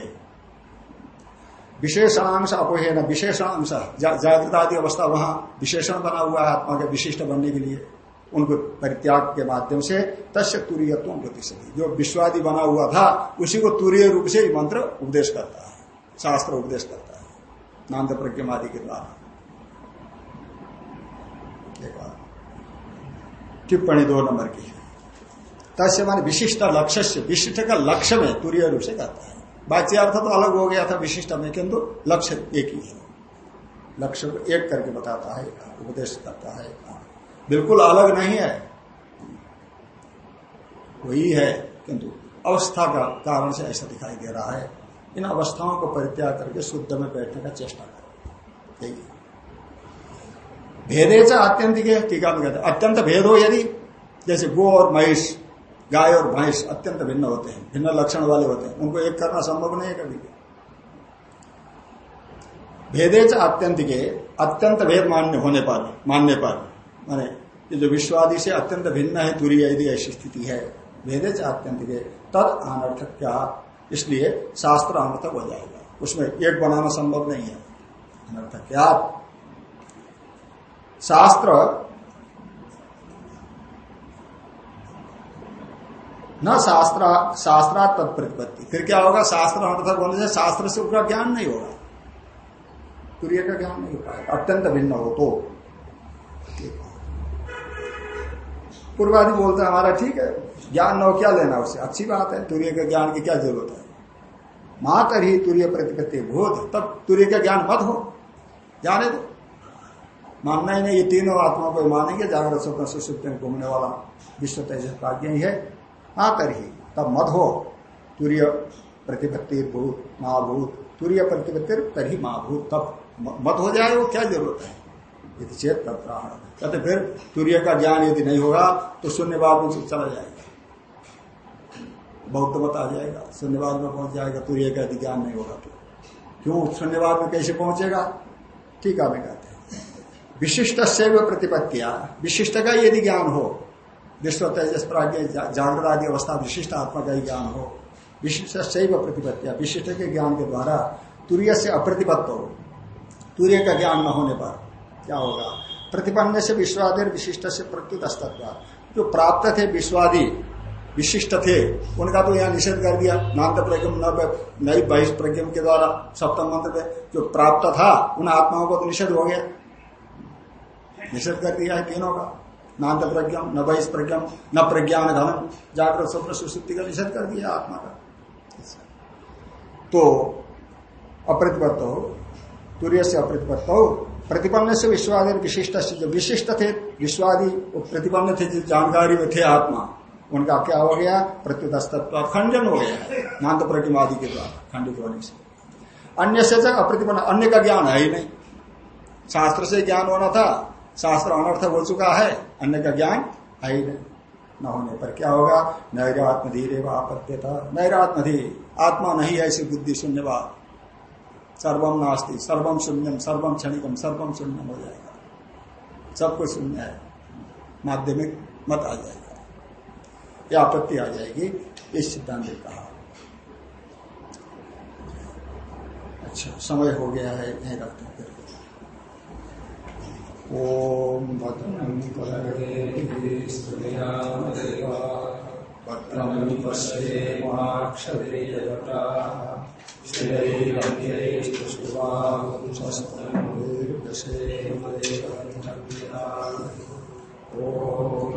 विशेषणांश अपोहे न विशेषणांश जागृतादि अवस्था वहाँ विशेषण बना हुआ है आत्मा के विशिष्ट बनने के लिए। उनको परित्याग के माध्यम से तस्य तुरीयत्व प्रतिशत जो विश्वादी बना हुआ था, उसी को तुरीय रूप से मंत्र उपदेश करता है, शास्त्र उपदेश करता है, नान्द प्रज्ञमादि के द्वारा। टिप्पणी दो नंबर की तस्य मान विशिष्ट लक्ष्य से विशिष्ट का लक्ष्य में तुरीय रूप से करता है। बाच्य अर्थ तो अलग हो गया था विशिष्ट में, किंतु लक्ष्य एक ही है। लक्ष्य को एक करके बताता है, उपदेश करता है। बिल्कुल अलग नहीं है। वही है, किंतु अवस्था का कारण से ऐसा दिखाई दे रहा है। इन अवस्थाओं को परित्याग करके शुद्ध में बैठने का चेष्टा करें। भेदे च अत्यंत टीका में कहते अत्यंत भेद हो यदि, जैसे गो और महिष गाय और भैंस अत्यंत भिन्न होते हैं, भिन्न लक्षण वाले होते हैं, उनको एक करना संभव नहीं है कभी भेदे च अत्यंत के अत्यंत भेद मान्य होने पर मानने पर माने ये जो विश्वादि से अत्यंत भिन्न है तुरी यदि ऐसी स्थिति है, भेदे अत्यंत तद अनर्थक क्या इसलिए शास्त्र अनर्थक हो जाएगा। उसमें एक बनाना संभव नहीं है। अनर्थक क्या शास्त्र न शास्त्र, शास्त्रा तत्प्रतिपत्ति। फिर क्या होगा? शास्त्र अनर्थक होने से शास्त्र से उसका ज्ञान नहीं होगा। तुरीय का ज्ञान नहीं हो पाएगा। अत्यंत भिन्न हो तो। पूर्वादि बोलते हैं, हमारा ठीक है, ज्ञान न हो क्या लेना उससे अच्छी बात है, तुरीय के ज्ञान की क्या ज़रूरत है? मातर ही तुरीय प्रतिपत्ति भूत तब तुरीय का ज्ञान मत हो। जाने दो। मानना ही नहीं, ये तीनों आत्माओं को मानेंगे, जागृत स्वप्न सुसुप्त में घूमने वाला विश्व तेजस प्राज्ञ ही है। मातर ही, तब मत हो। तुरीय प्रतिपत्ति भूत महाभूत तुरीय प्रतिपत्ति तरी महाभूत तब मत हो जाए, वो क्या ज़रूरत है? यदि चेत तत्राण कहते फिर तुरीय का ज्ञान यदि नहीं होगा तो शून्यवाद में चला जाएगा। बहुत मत आ जाएगा, शून्यवाद में पहुँच जाएगा तुरीय का यदि ज्ञान नहीं होगा तो। क्यों? शून्यवाद में कैसे पहुंचेगा? ठीक है कहते हैं। विशिष्ट से प्रतिपत्तिया। विशिष्ट का यदि ज्ञान हो, विश्व तेजस प्राज्ञ जागृत आदि अवस्था विशिष्ट आत्मा का ही ज्ञान हो विशिष्ट शैव प्रतिपत्तिया। विशिष्ट के ज्ञान के द्वारा तुरीय से अप्रतिपत्त। हो तुरीय का ज्ञान न होने पर। क्या होगा? प्रतिपन्न से विश्वादि विशिष्ट से प्रत्युत जो प्राप्त थे विश्वादी, विशिष्ट थे, उनका तो यहाँ निषेध कर दिया। नान्त प्रज्ञम नई बहिष्प्रज्ञ के द्वारा सप्तम मंत्र में जो प्राप्त था, उन आत्माओं को तो निषेध हो गया। निषेध कर दिया है तीनों का। नान्त प्रज्ञम, न बहिष्प्रज्ञम न प्रज्ञान धन जागृत स्वप्न सुश्रुति का निषेध कर दिया आत्मा का। तो अप्रतिपत्त हो तुर्य से अप्रतिपत्त हो प्रतिपन्न से विश्वादी विशिष्ट से जो विशिष्ट थे, विश्वादी प्रतिपन्न थे जो जानकारी में थे आत्मा, उनका क्या हो गया? प्रत्युतस्तत्व खंडन हो गया। नान्त प्रतिमादि के द्वारा, खंडित होने से। अन्य से अप्रतिपन्न, अन्य का ज्ञान है ही नहीं। शास्त्र से ज्ञान होना था, शास्त्र अनर्थ हो चुका है, अन्य का ज्ञान है ही नहीं। न होने पर क्या होगा? नैरात्मधीरे आपत्त्यता नैरात्मधी आत्मा नहीं है ऐसी बुद्धि, शून्यवाद। सर्वम नास्ती सर्वम शून्यम सर्वम क्षणिकम सर्वम शून्यम हो जाएगा। सब कुछ शून्य है। माध्यमिक मत आ जाएगा। या आपत्ति आ जाएगी, इस सिद्धांत ने कहा। अच्छा समय हो गया है नहीं रखते फिर। ओम भद्रम भद्रम पश्येमाक्षरेयता ओम